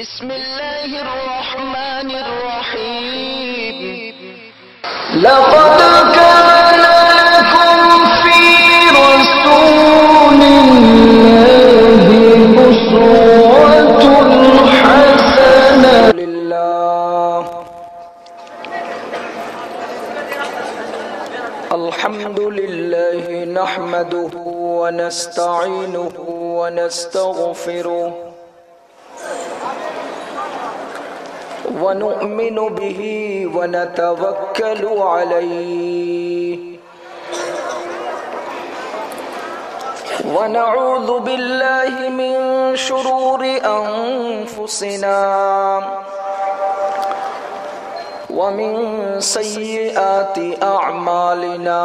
بسم الله الرحمن الرحيم. لقد كان لكم في رسول الله أسوة حسنة. لله الحمد لله نحمده ونستعينه ونستغفره ونؤمن به ونتوكل عليه. ونعوذ بالله من شرور أنفسنا ومن سيئات أعمالنا.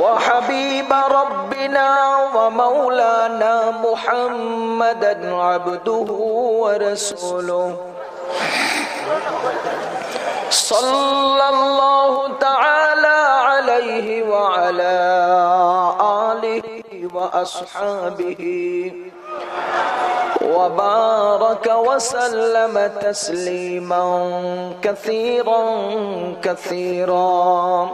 وحبيب ربنا ومولانا محمدا عبده ورسوله. صلى الله تعالى عليه وعلى آله وأصحابه. وبارك وسلم تسليما كثيرا كثيرا.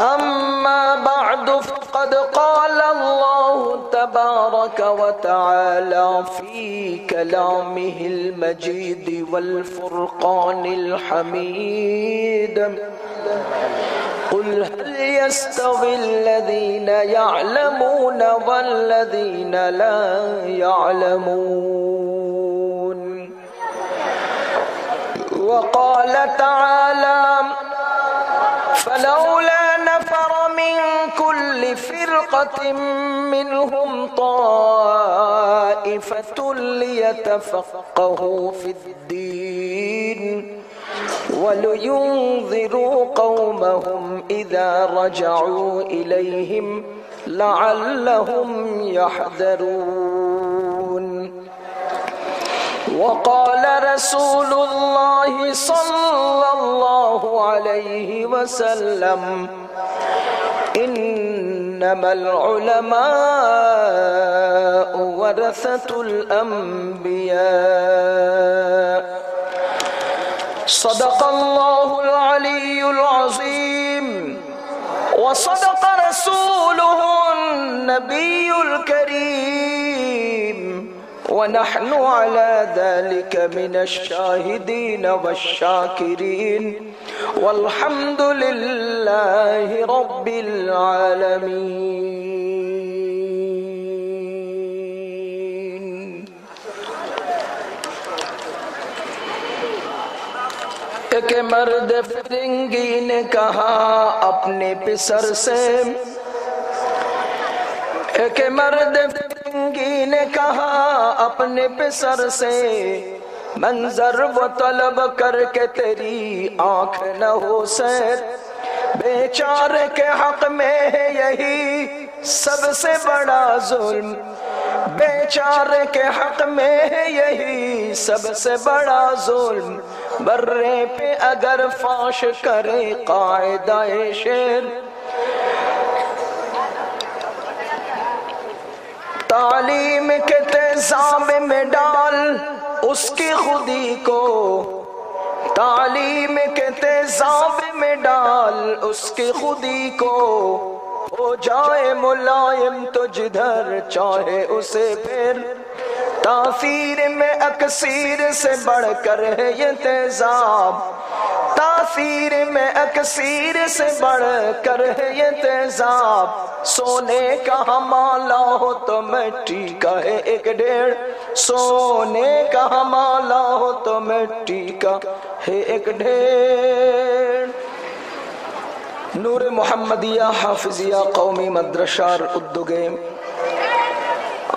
أما بعد فقد قال الله تبارك وتعالى في كلامه المجيد والفرقان الحميد. قل هل يستوي الذين يعلمون والذين لا يعلمون؟ وقال تعالى فلولا منهم طائفة ليتفقهوا في الدين ولينذروا قومهم إذا رجعوا إليهم لعلهم يحذرون. وقال رسول الله صلى الله عليه وسلم إنما العلماء ورثة الأنبياء. صدق الله العلي العظيم. وصدق رسوله النبي الكريم. ونحن على ذلك من الشاهدين والشاكرين والحمد لله رب العالمين एक मर्द फिरंगी ने कहा अपने पिसर से एक मर्द زندگی نے کہا اپنے پہ سر سے، منظر وہ طلب کر کے تیری آنکھ نہ ہو سیر۔ بیچار کے حق میں ہے یہی سب سے بڑا ظلم۔ بیچار کے حق میں ہے یہی سب سے بڑا ظلم۔ برے پہ اگر فاش کرے قائدہ شیر تعلیم کے تیزاب میں ڈال، اس کی خودی کو تعلیم کے تیزاب میں ڈال، اس کی خودی کو۔ ہو جائے ملائم تو جدھر چاہے اسے پھر تاثیر میں اکثیر سے بڑھ کر ہے یہ تیزاب۔ تاثیر میں اکثیر سے بڑھ کر ہے یہ تیزاب۔ سونے کا ہمالا ہو تو مٹی کا ہے ایک ڈیڑ سونے کا ہمالا ہو تو مٹی کا ہے ایک ڈیڑ نور محمدیہ حافظیہ قومی مدرشار اردو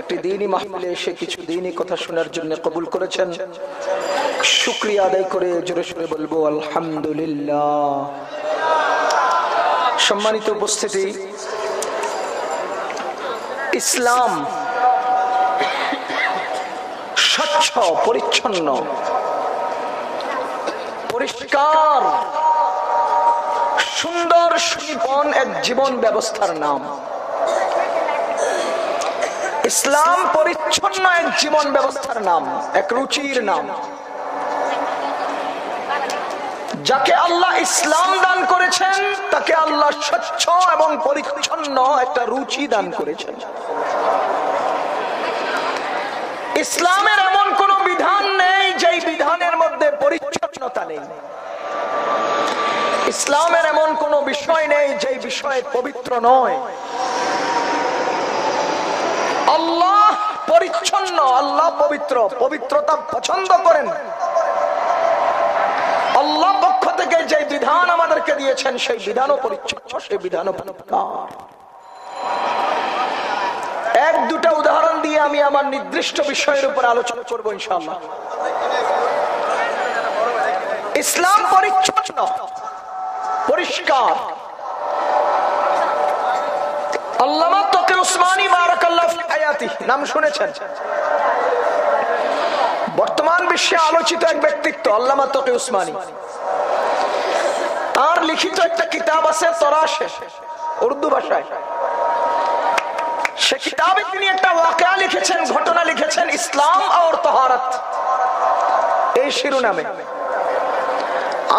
একটি দিনই মাহফিলে এসে কিছু দিনই কথা শোনার জন্য কবুল করেছেন। শুক্রিয়া আদায় করে জোরে সোরে বলব, আলহামদুলিল্লাহ। সম্মানিত উপস্থিতি, ইসলাম স্বচ্ছ, পরিচ্ছন্ন, পরিষ্কার, সুন্দর সুনিপন এক জীবন ব্যবস্থার নাম। ইসলাম পরিচ্ছন্ন এক জীবন ব্যবস্থার নাম, এক রুচির নাম। যাকে আল্লাহ ইসলাম দান করেছেন, তাকে আল্লাহ স্বচ্ছ এবং পরিচ্ছন্ন একটা রুচি দান করেছেন। ইসলামের এমন কোন বিধান নেই যেই বিধানের মধ্যে পরিচ্ছন্নতা নেই। ইসলামের এমন কোন বিষয় নেই যেই বিষয়ে পবিত্র নয়। আল্লাহ পরিচ্ছন্ন, আল্লাহ পবিত্র, পবিত্রতা পছন্দ করেন। আল্লাহ পক্ষ থেকে যে বিধান আমাদেরকে দিয়েছেন, সেই বিধানও পরিচ্ছন্ন, সেই পরিষ্কার। এক, দুটা উদাহরণ দিয়ে আমি আমার নির্দিষ্ট বিষয়ের উপর আলোচনা করব ইনশাল্লাহ ইসলাম পরিচ্ছন্ন, পরিষ্কার। আল্লামা তোকে উসমানী বারাকাল্লাহ আয়াতি, নাম শুনেছেন? বর্তমান বিশ্বে আলোচিত এক ব্যক্তিত্ব, আল্লামা তোকে উসমানী। তার লিখিত একটা কিতাব আছে, তরাশে, উর্দু ভাষায়। সে কিতাবে তিনি একটা ওয়াকা লিখেছেন, ঘটনা লিখেছেন, ইসলাম আর তহারত। এই শিরোনামে।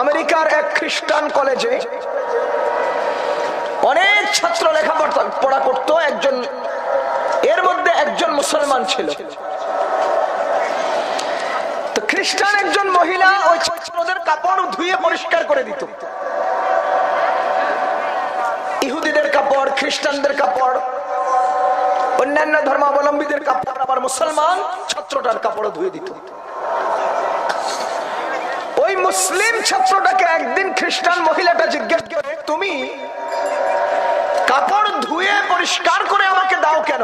আমেরিকার এক খ্রিস্টান কলেজে অনেক ছাত্র লেখাপড়া করতো, একজন মধ্যে একজন মুসলমান ছিল। তো খ্রিস্টান একজন মহিলা ওই ছাত্রদের কাপড় ধুয়ে পরিষ্কার করে দিত। ইহুদিদের কাপড়, খ্রিস্টানদের কাপড়, অন্যান্য ধর্মাবলম্বীদের কাপড়, আবার মুসলমান ছাত্রটার কাপড় ধুয়ে দিত। ওই মুসলিম ছাত্রটাকে একদিন খ্রিস্টান মহিলাটা জিজ্ঞেস করে, তুমি কাপড় ধুয়ে পরিষ্কার করে আমাকে দাও কেন?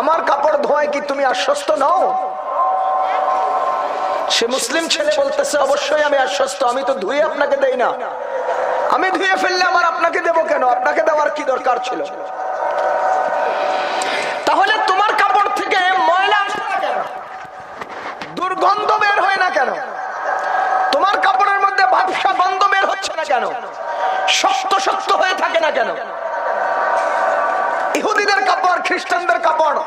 আমার কাপড় ধোয়ায় কি তুমি আশ্বস্ত নও? সে মুসলিম ছেলে বলতেছে, অবশ্যই আমি আশ্বস্ত, আমি তো ধুয়ে আপনাকে দেই না। আমি ধুয়ে ফেললে আমার আপনাকে দেব কেন? আপনাকে দেওয়ার কি দরকার ছিল? তাহলে তোমার কাপড় থেকে ময়লা দুর্গন্ধ বের হয় না কেন? তোমার কাপড়ের মধ্যে ভাবসা গন্ধ বের হচ্ছে না কেন? শক্ত শক্ত হয়ে থাকে না কেন? ইহুদিদের কাপড় খ্রিস্টানদের কাপড়।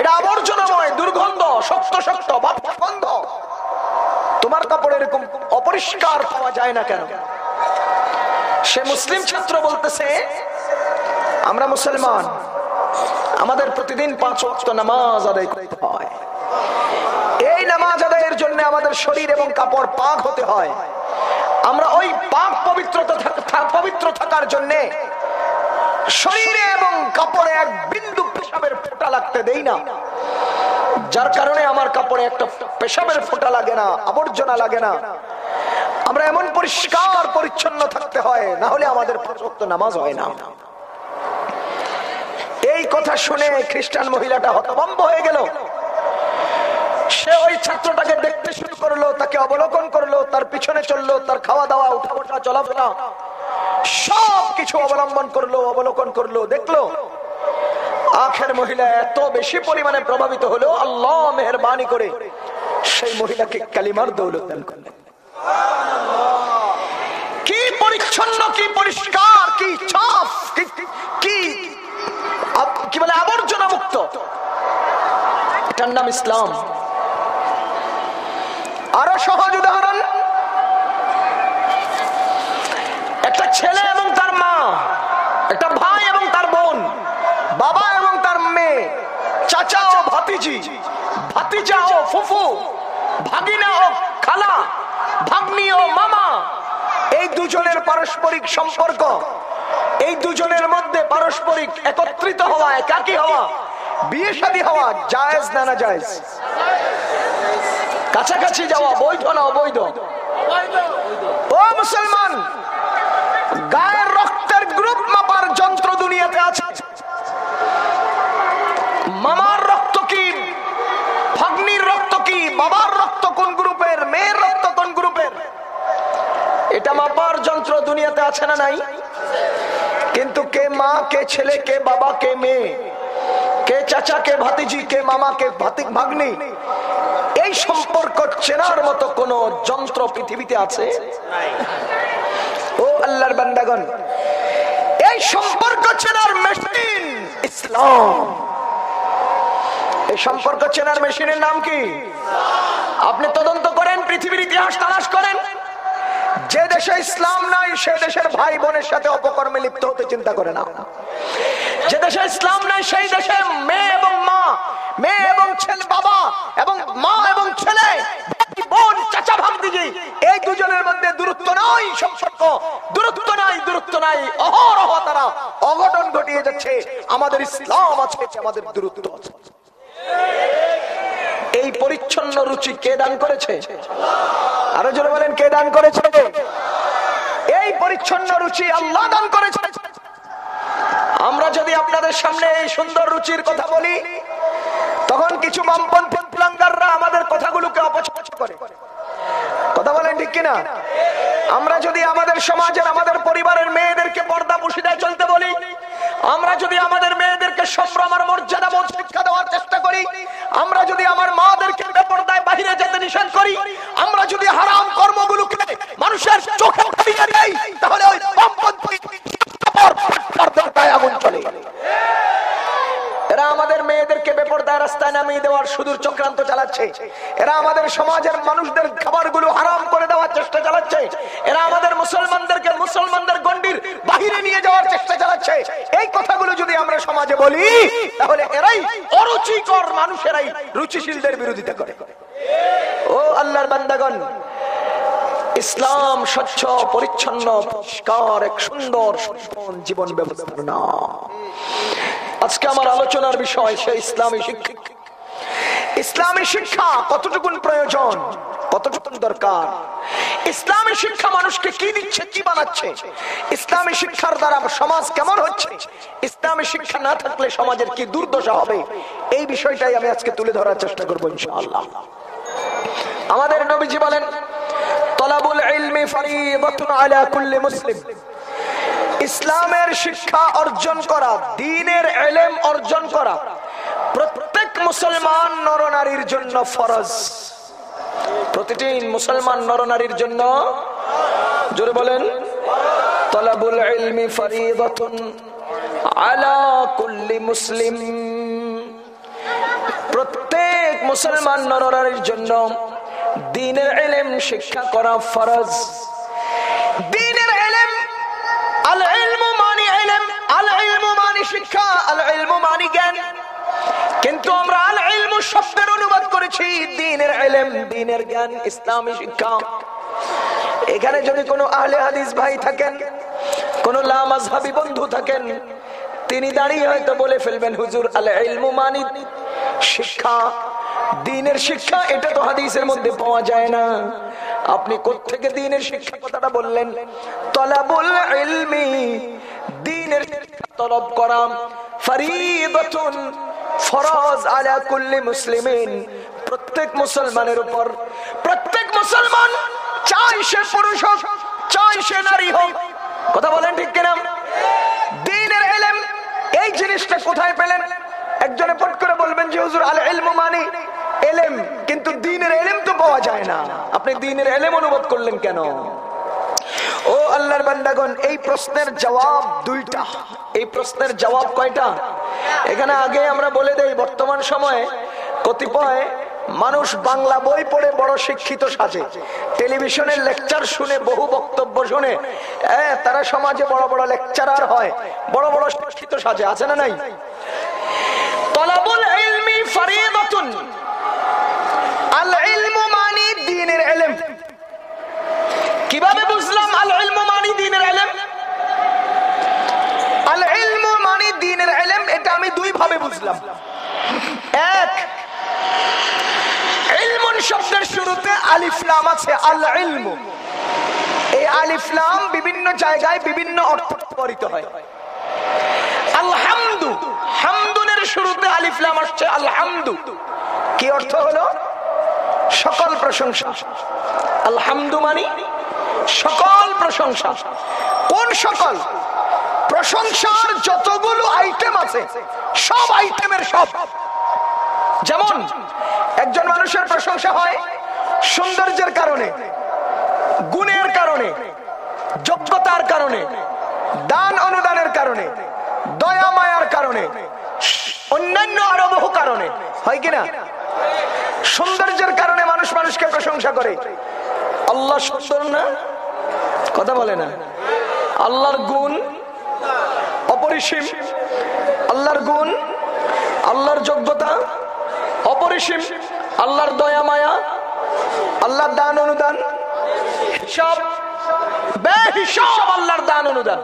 এটা আবর্জনাময়, দুর্গন্ধ, শক্ত শক্ত গন্ধ তোমার কাপড় এরকম অপরিষ্কার পাওয়া যায় না কেন? সে মুসলিম ছাত্র বলতেছে, আমরা মুসলমান, আমাদের প্রতিদিন পাঁচ ওয়াক্ত নামাজ আদায় করতে হয়। এই নামাজ আদায়ের জন্য আমাদের শরীর এবং কাপড় পাক হতে হয়। আমরা ওই পাক পবিত্রতা পবিত্র থাকার জন্য শরীরে এবং কাপড়ে এক বিন্দু পেশাবের ফোঁটা লাগতে দেই না। যার কারণে আমার কাপড়ে একটা পেশাবের ফোঁটা লাগে না, আবর্জনা লাগে না। আমরা এমন পরিষ্কার, পরিচ্ছন্ন থাকতে হয়, না হলে আমাদের নামাজ হয় না। এই কথা শুনে খ্রিস্টান মহিলাটা হতভম্ব হয়ে গেল। সে ওই ছাত্রটাকে দেখতে শুরু করল, তাকে অবলোকন করল, তার পিছনে চলল, তার খাওয়া দাওয়া উঠা ওঠা চলাফেরা। সব কিছু অবলম্বন করল, অবলোকন করল, দেখল। আখের মহিলা এত বেশি পরিমাণে প্রভাবিত হলো, আল্লাহ মেহরবানি করে সেই মহিলাকে কালিমার দৌলত দান করলেন। কি পরিচ্ছন্ন, কি পরিষ্কার, কি চাপ, কি কি বলে, আবর্জনা মুক্ত। এটার নাম ইসলাম। আরও সহজ উদাহরণ একটা ছেলে এবং তার মা, একটা ভাই এবং তার বোন, বাবা এবং তার মেয়ে, চাচা ও ভাতিজি, ভাতিজা ও ফুফু, ভাগিনা ও খালা, ভাগ্নি ও মামা। এই দুজনের পারস্পরিক সম্পর্ক, এই দুজনের মধ্যে পারস্পরিক একত্রিত হওয়া, একাকি হওয়া বিয়ে শাদী হওয়া জায়েজ না না জায়েজ? কাছাকাছি যাওয়া বৈধ না অবৈধ? ও মুসলমান দুনিয়াতে আছে। মামার রক্ত কি? ভাগ্নির রক্ত কি? বাবার রক্ত কোন গ্রুপের? মেয়ের রক্ত কোন গ্রুপের? এটা মাপার যন্ত্র দুনিয়াতে আছে না নাই? কিন্তু কে মা, কে ছেলে, কে বাবা, কে মেয়ে, কে চাচা, কে ভাতিজি, কে মামা, কে ভাতি, ভাগ্নি, এই সম্পর্ক চেনার মতো কোন যন্ত্র পৃথিবীতে আছে? ও আল্লাহর বান্দাগণ এই সম্পর্ক চেনার মেশিন ইসলাম। এই সম্পর্ক চেনার মেশিনের নাম কি? আপনি তদন্ত করেন, পৃথিবীর ইতিহাস তালাশ করেন। যে দেশে ইসলাম নাই, সে দেশের ভাই বোনের সাথে অপকর্মে লিপ্ত হতে চিন্তা করে না যে দেশে ইসলাম নাই, সেই দেশে মেয়ে এবং মা, মেয়ে এবং ছেলে, বাবা এবং মা এবং ছেলে বোন চাচা ভাবদিজি এই দুজনের মধ্যে দূরত্ব নাই সম্পর্ক। দূরত্ব নাই দূরত্ব নাই। অহরহ তারা অঘটন ঘটিয়ে যাচ্ছে। আমাদের ইসলাম আছে, আমাদের দূরত্ব আছে। এই পরিচ্ছন্ন রুচি কে দান করেছে? আরও জোরে বলেন, কে দান করেছে? এই পরিচ্ছন্ন রুচি আল্লাহ দান করেছে। আমরা যদি আপনাদের সামনে এই সুন্দর রুচির কথা বলি, তখন কিছু বামপন্থী প্লাঙ্গাররা আমাদের কথাগুলোকে অপছন্দ করে। কথা বলেন ঠিক কিনা? আমরা যদি আমাদের সমাজের, আমাদের পরিবারের মেয়েদেরকে পর্দা পুশিদায় চলতে বলি, আমরা যদি আমাদের মেয়েদেরকে সম্ভ্রম আর মর্যাদা বোধ শিক্ষা দেওয়ার চেষ্টা করি, আমরা যদি আমার মাদেরকে বেপর্দায় বাহিরে যেতে নিষেধ করি, আমরা যদি হারাম কর্মগুলোকে মানুষের চোখে তাহলে ওই বামপন্থী আগুন চলে এরা আমাদের মেয়েদেরকে বেপরদায় রাস্তায় নামিয়ে দেওয়ার সুদূর চক্রান্ত চালাচ্ছে। এরা আমাদের সমাজের মানুষদের খাবারগুলো হারাম করে দেওয়ার চেষ্টা চালাচ্ছে। এরা আমাদের মুসলমানদেরকে মুসলমানদের গন্ডির বাহিরে নিয়ে যাওয়ার চেষ্টা চালাচ্ছে। এই কথাগুলো যদি আমরা সমাজে বলি, তাহলে এরাই অরুচিকর মানুষেরাই রুচিশীলদের বিরোধিতা করে। ও আল্লাহর বান্দাগণ, ইসলাম স্বচ্ছ, পরিচ্ছন্ন, পরিষ্কার, এক সুন্দর জীবন ব্যবস্থার না আজকে আমার আলোচনার বিষয় সে ইসলামী শিক্ষা। ইসলামী শিক্ষা কতটুকুন প্রয়োজন? কতটুকুন দরকার? ইসলামী শিক্ষা মানুষকে কি দিচ্ছে, কি বানাচ্ছে? ইসলামী শিক্ষার দ্বারা সমাজ কেমন হচ্ছে? ইসলামী শিক্ষা না থাকলে সমাজের কি দুর্দশা হবে? এই বিষয়টাই আমি আজকে তুলে ধরার চেষ্টা করব ইনশাআল্লাহ। আমাদের নবীজি বলেন, তলাবুল ইলমি ফরিদাতুন আলা কুল্লি মুসলিম। ইসলামের শিক্ষা অর্জন করা, দিনের এলেম অর্জন করা, প্রত্যেক মুসলমান নরনারীর জন্য ফরজ। প্রতিটি মুসলমান নরনারীর জন্য, জোরে বলেন, তলাবুল ইলমি ফরিদাতুন আলা কুল্লি মুসলিম। প্রত্যেক মুসলমান নরনারীর জন্য দিনের এলেম শিক্ষা করা ফরজ। এলেম ইসলামী শিক্ষা। এখানে যদি কোনো আহলে হাদিস ভাই থাকেন, কোন লামাজহাবি বন্ধু থাকেন, তিনি দাঁড়িয়ে হয়তো বলে ফেলবেন, হুজুর আল ইলমু মানি শিক্ষা। দিনের শিক্ষা, এটা তো হাদিসের মধ্যে পাওয়া যায় না। আপনি কোথেকে দিনের শিক্ষা কথাটা বললেন? তলাবুল ইলমি, দিনের শিক্ষা তলব করা। ফরজ আলা কুল্লি মুসলিমিন। প্রত্যেক মুসলমানের উপর। প্রত্যেক মুসলমান চাই সে পুরুষ হোক, চাই সে নারী হোক। কথা বলেন ঠিক কিনা? দিনের এলেম, এই জিনিসটা কোথায় পেলেন? একজনে পট করে বলবেন যে, হুজুর, আল ইলমু মানি এলেম। কিন্তু দিনের এলেম তো পাওয়া যায় না। আপনি দিনের এলেম অনুবাদ করলেন কেন? ও আল্লাহর বান্দাগণ, এই প্রশ্নের জবাব দুইটা। এই প্রশ্নের জবাব কয়টা? এখানে আগে আমরা বলে দেই, বর্তমান সময়ে কতিপয় মানুষ বাংলা বই পড়ে বড় শিক্ষিত সাজে। টেলিভিশনের লেকচার শুনে, বহু বক্তব্য শুনে তারা সমাজে বড় বড় লেকচারার হয়, বড় বড় শিক্ষিত সাজে। আছে না নাই? তলাবুল কীভাবে বুঝলাম আল ইলমু মানি দ্বীনের ইলম? আল ইলমু মানি দ্বীনের ইলম, এটা আমি দুই ভাবে বুঝলাম। এক, ইলমুন শব্দের শুরুতে আলিফলাম আছে আল ইলমু এই আলিফলাম বিভিন্ন জায়গায় বিভিন্ন অর্থ ব্যবহৃত হয়। শুরুতে আলিফলাম আসছে, আলহামদু। কি অর্থ হলো? সকল প্রশংসা। আলহামদু মানি? সকল প্রশংসা। কোন সকল? প্রশংসার যতগুলো আইটেম আছে, সব আইটেমের সব। যেমন, একজন মানুষের প্রশংসা হয় সৌন্দর্যের কারণে, গুণের কারণে, যোগ্যতার কারণে দান অনুদানের কারণে দয়া মায়ার কারণে অন্যান্য আরও বহু কারণে। হয় কিনা? সৌন্দর্যের কারণে মানুষ মানুষকে প্রশংসা করে। আল্লাহ সুন্দর না? কথা বলে না। আল্লাহর গুণ অপরিসীম। আল্লাহর গুণ, আল্লাহর যোগ্যতা অপরিসীম। আল্লাহর দয়া মায়া, আল্লাহর দান অনুদান। সব বেহিসাব আল্লাহর দান অনুদান।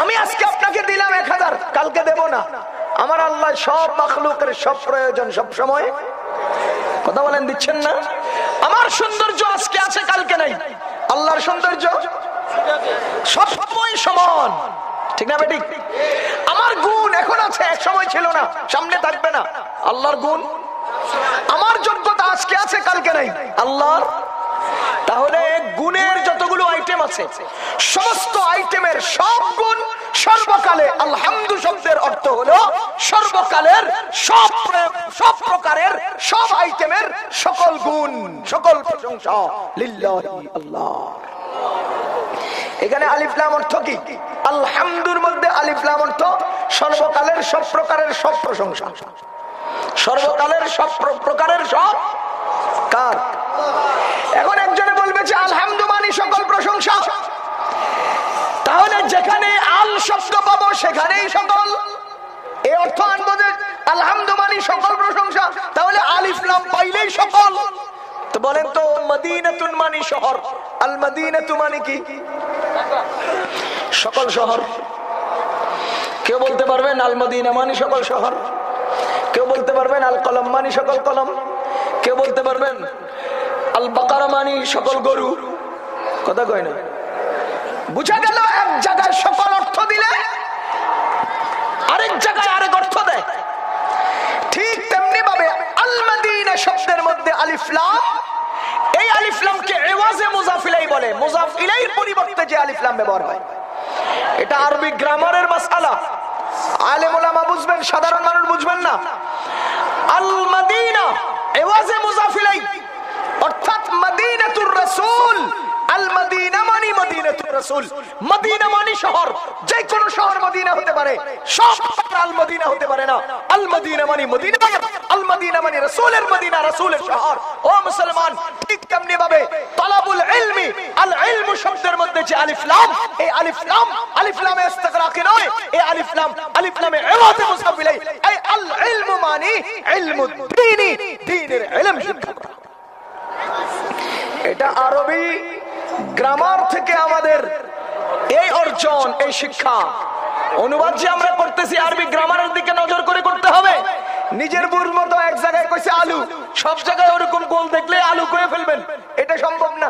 আমি আজকে আপনাকে দিলাম এক হাজার, কালকে দেব না। আমার আল্লাহ সব মাখলুকের সব প্রয়োজন সব সময়। কথা বলেন, দিচ্ছেন না? আমার সৌন্দর্য আজকে আছে, কালকে নাই। আল্লাহর সৌন্দর্য? সব সময় সমান। ঠিক না, বেটি? আমার গুণ এখন আছে, এক সময় ছিল না, সামনে থাকবে না। আল্লাহর গুণ? আমার যোগ্যতা আজকে আছে, কালকে নাই। আল্লাহর? তাহলে গুণের যতগুলো আইটেম আছে, সমস্ত আইটেমের সব গুণ সর্বকালে, আলহামদু শব্দের অর্থ হলো সর্বকালের সব সব প্রকারের সব আইটেমের সকল গুণ, সকল প্রশংসা লিল্লাহি আল্লাহ। এখানে আলিফলাম অর্থ কি? আলহামদুর মধ্যে আলিফলাম অর্থ সর্বকালের সব প্রকারের সব প্রশংসা। সর্বকালের সব প্রকারের সব কার? এখন একজনে বলবে যে আলহামদু মানি সকল প্রশংসা। তাহলে যেখানে আল শব্দ পাবো, সেখানেই সকল। এই অর্থ আনব যে আলহামদু মানি সকল প্রশংসা। তাহলে আল ইসলাম পাইলেই সকল। বলেন তো শহর। আল কি? সকল শহর। কেউ বলতে পারবেন আল মদিনা মানি সকল শহর। কেউ বলতে পারবেন আল কলম মানি সকল কলম। কেউ বলতে পারবেন আল বাকারা মানি, সকল গরু। কথা কয় না? বুঝা গেল এক জায়গায় সকল অর্থ দিলে, আরেক জায়গায় আরেক অর্থ দেয়। ঠিক তেমনি ভাবে আল মদিনা শব্দের মধ্যে আলিফলাম এই আলিফলামকে এওয়াজে মুজাফিলাই বলে। মুজাফিলাইর পরিবর্তে যে আলিফলাম ব্যবহার হয়। এটা আরবি গ্রামারের মাসালা আলেম ওলামা বুঝবেন, সাধারণ মানুষ বুঝবেন না। আল মদিনা এওয়াজে মুজাফিলাই অর্থাৎ মদিনাতুর রাসূল আল মদিনা মানি মদিনাতুর রাসূল। মদিনা মানি শহর যে কোন শহর মদিনা হতে পারে। সব আল মদিনা হতে পারে না। আল মদিনা মানি মদিনা আল মদিনা মানি রাসূলের মদিনা, রাসূলের শহর। ও মুসলমান, ঠিক তেমনি ভাবে তলাবুল ইলমি আল ইলমু শব্দের মধ্যে যে আলিফ লাম, এই আলিফ লাম, আলিফ লামে ইস্তিগরাকি নয়, এই আলিফ লাম, আলিফ লামে ইওয়াতে মুসাফিলাই এই আল ইলমু মানি ইলমু দ্বীনের ইলম শিক্ষা। এটা আরবি গ্রামার থেকে আমাদের এই অর্জন, এই শিক্ষা। অনুবাদ যে আমরা করতেছি আরবি গ্রামারের দিকে নজর করে করতে হবে। নিজের বুর মতো এক জায়গায় কইছে আলু। সব জায়গায় ওরকম গোল দেখলে আলু করে ফেলবেন। এটা সম্ভব না।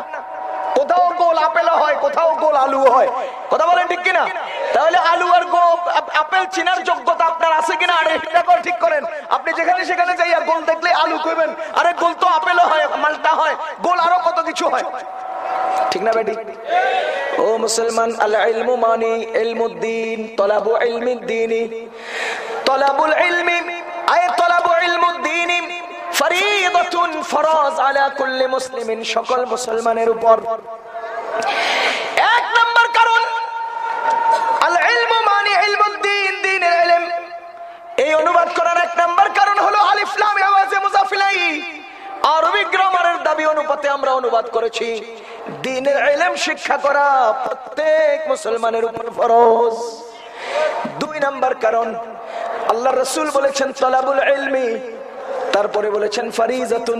কোথাও গোল আপেল হয়, কোথাও গোল আলু হয়। কথা বলেন ঠিক কিনা? তাহলে আলু আর গো আপ- আপেল চিনার যোগ্যতা আপনার আছে কিনা? আরে ঠিক করেন। আপনি যেখানে সেখানে যাই আর গোল দেখলে আলু কইবেন, আরে গোল তো আপেলও হয়, মালটা হয়, গোল আরও কত কিছু হয়? ঠিক না বেটি? ও মুসলমান আল ইলমু মানি, ইলমুদ্দিন, তলাবু ইলমিদ্দিনি। তলাবুল ইলমি, আয় তলাবু ইলমুদ্দিনি। ফরিদাতুন ফরজ আলা কুল্লি মুসলিমিন, সকল মুসলমানের উপর। এক নম্বর কারণ আল ইলমু মানি ইলমুদ্দিন দ্বীনের ইলম। এই অনুবাদ করার এক নম্বর কারণ হলো আলিফ লাম আওয়াজে মুজাফিলাই। আরবি দাবি অনুপাতে আমরা অনুবাদ করেছি, দিনের ইলম শিক্ষা করা প্রত্যেক মুসলমানের উপর ফরজ। দুই নাম্বার কারণ, আল্লাহ রসুল বলেছেন, তলাবুল ইলমি তারপরে বলেছেন ফারিজাতুন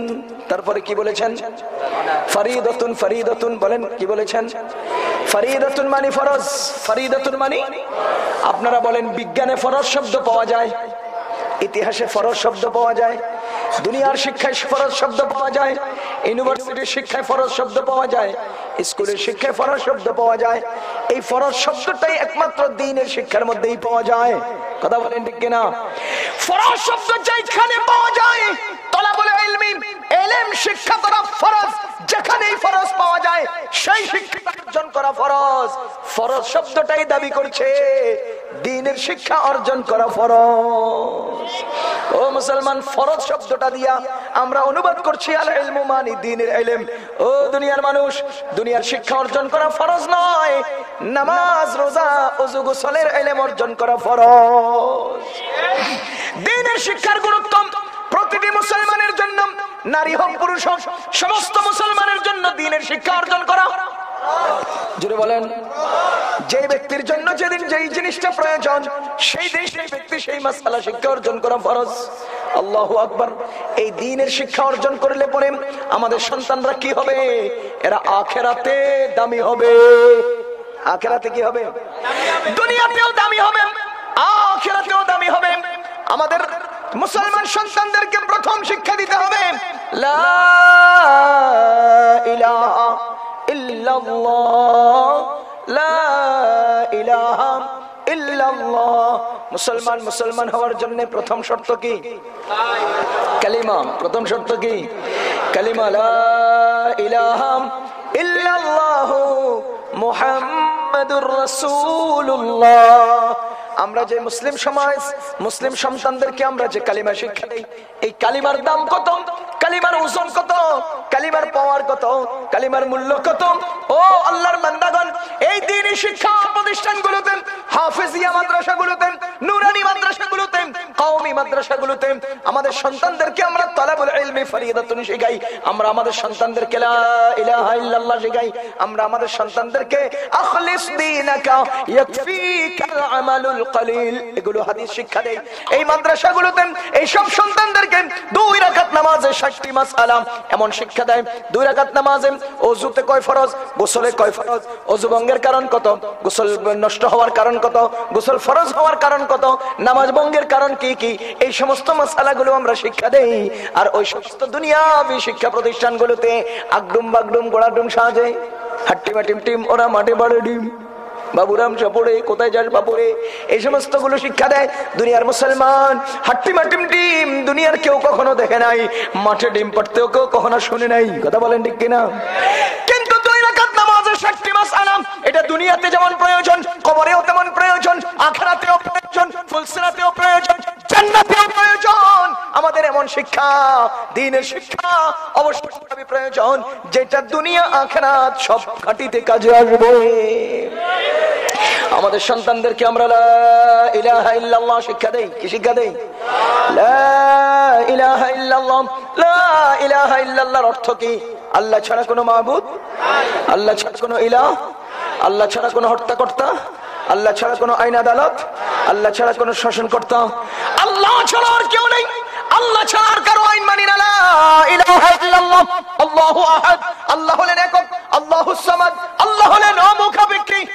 তারপরে কি বলেছেন? ফারিদাতুন ফারিদাতুন বলেন, কি বলেছেন? ফারিদাতুন মানে ফরজ। ফারিদাতুন মানে আপনারা বলেন বিজ্ঞানে ফরজ শব্দ পাওয়া যায়, ইতিহাসে ফরজ শব্দ পাওয়া যায়, দুনিয়ার শিক্ষায় ফরজ শব্দ পাওয়া যায়, ইউনিভার্সিটির শিক্ষায় ফরজ শব্দ পাওয়া যায়, স্কুলের শিক্ষায় ফরজ শব্দ পাওয়া যায়। এই ফরজ শব্দটাই একমাত্র দিনের শিক্ষার মধ্যেই পাওয়া যায়। কথা বলেন ঠিক কিনা? ফরজ শব্দ যেখানে পাওয়া যায় তলা বলে এলেম, শিক্ষা করা ফরজ। যেখানেই ফরজ পাওয়া যায়, সেই শিক্ষা অর্জন করা ফরজ। ফরজ শব্দটাই দাবি করছে, দিনের শিক্ষা অর্জন করা ফরজ। ও মুসলমান, ফরজ শব্দটা দিয়া আমরা অনুবাদ করছি, আল ইলমু মানি দিনের ইলম ও দুনিয়ার মানুষ, দুনিয়ার শিক্ষা অর্জন করা ফরজ নয়, নামাজ, রোজা, ওযু, গোসলের ইলম অর্জন করা ফরজ। দিনের শিক্ষার গুরুত্ব প্রতিটি মুসলমানের জন্য, নারী হোক, পুরুষ হোক, সমস্ত মুসলমানের জন্য দিনের শিক্ষা অর্জন করা। জুড়ে বলেন, যে ব্যক্তির জন্য যেদিন যেই জিনিসটা প্রয়োজন সেই ব্যক্তি সেই মাসালা শিক্ষা অর্জন করা ফরজ। আল্লাহ আকবর। এই দিনের শিক্ষা অর্জন করলে পরে আমাদের সন্তানরা কি হবে? এরা আখেরাতে দামি হবে। আখেরাতে কি হবে? দুনিয়াতেও দামি হবে। আখেরাতেও দামি হবে। আমাদের মুসলমান সন্তানদেরকে প্রথম শিক্ষা দিতে হবে। মুসলমান মুসলমান হওয়ার জন্য প্রথম শর্ত কি? কালিমা। প্রথম শর্ত কি? কালিমা লা ইলাহা ইল্লাল্লাহ মুহাম্মাদুর রাসূলুল্লাহ। আমরা যে মুসলিম সমাজ, মুসলিম সন্তানদেরকে আমরা যে কালিমা শিক্ষা দেই, এই কালিমার দাম কত? কালিমার ওজন কত? কালিমার পাওয়ার কত? কালিমার মূল্য কত? ও আল্লাহর বান্দাগণ, এই দিনই শিক্ষা প্রতিষ্ঠানগুলোতে, হাফেজিয়া মাদ্রাসাগুলোতে, নুরানি মাদ্রাসাগুলোতে, কওমি মাদ্রাসাগুলোতে আমাদের সন্তানদেরকে আমরা তালাবুল ইলমি ফরিয়াদাতুন শিখাই, আমরা আমাদের সন্তানদেরকে লা ইলাহা ইল্লাল্লাহ শিখাই, আমরা আমাদের সন্তানদেরকে আখলিস দীনাকা, ইয়াকফিকাল আমালুল এই নষ্ট হওয়ার কারণ কত, গোসল ফরজ হওয়ার কারণ কত নামাজ কারণ কি কি, এই সমস্ত মাসালাগুলো আমরা শিক্ষা দেই। আর ওই সমস্ত দুনিয়াবি শিক্ষা প্রতিষ্ঠানগুলোতে আগডুম বাগডুম গোড়াডুম সাজে। হাট্টিমা টিম টিম, ওরা মাঠে বাড়ে ডিম। বাবুরাম চাপড়ে, কোথায় যাস বাপুরে? এই সমস্তগুলো শিক্ষা দেয় দুনিয়ার মুসলমান। হাট্টি মাটিম ডিম, দুনিয়ার কেউ কখনো দেখে নাই। মাঠে ডিম পাটতেও কেউ কখনো শুনে নাই। কথা বলেন ঠিক কিনা? কিন্তু ষাটটি এটা দুনিয়াতে যেমন প্রয়োজন, কবরেও তেমন প্রয়োজন, আখরাতেও প্রয়োজন, ফুলসিরাতেও প্রয়োজন, জান্নাতেও প্রয়োজন। আমাদের এমন শিক্ষা, দিনের শিক্ষা অবশ্যই প্রয়োজন, যেটা দুনিয়া, আখরাত সব ঘাটিতে কাজে আসবে। আমাদের সন্তানদেরকে আমরা ইলাহা ইল্লাল্লাহ শিক্ষা দেই, কি শিক্ষা দেই? লা ইলাহা ইল্লাল্লাহ, লা ইলাহা ইল্লাল্লাহর অর্থ কি? আল্লাহ ছাড়া কোনো মাহবুদ আল্লাহ ছাড়া কোনো ইলাহ? আল্লাহ ছাড়া কোনো হত্যাকর্তা? আল্লাহ ছাড়া কোনো আইন আদালত? আল্লাহ ছাড়া কোনো শাসনকর্তা? আল্লাহ ছাড়া আর কেউ নেই। আল্লাহ ছাড়া আর কারও আইন মানি না। আল্লাহু আল্লাহ হলেন একক। আল্লাহ আল্লাহ হলেন অমুখাপেক্ষী।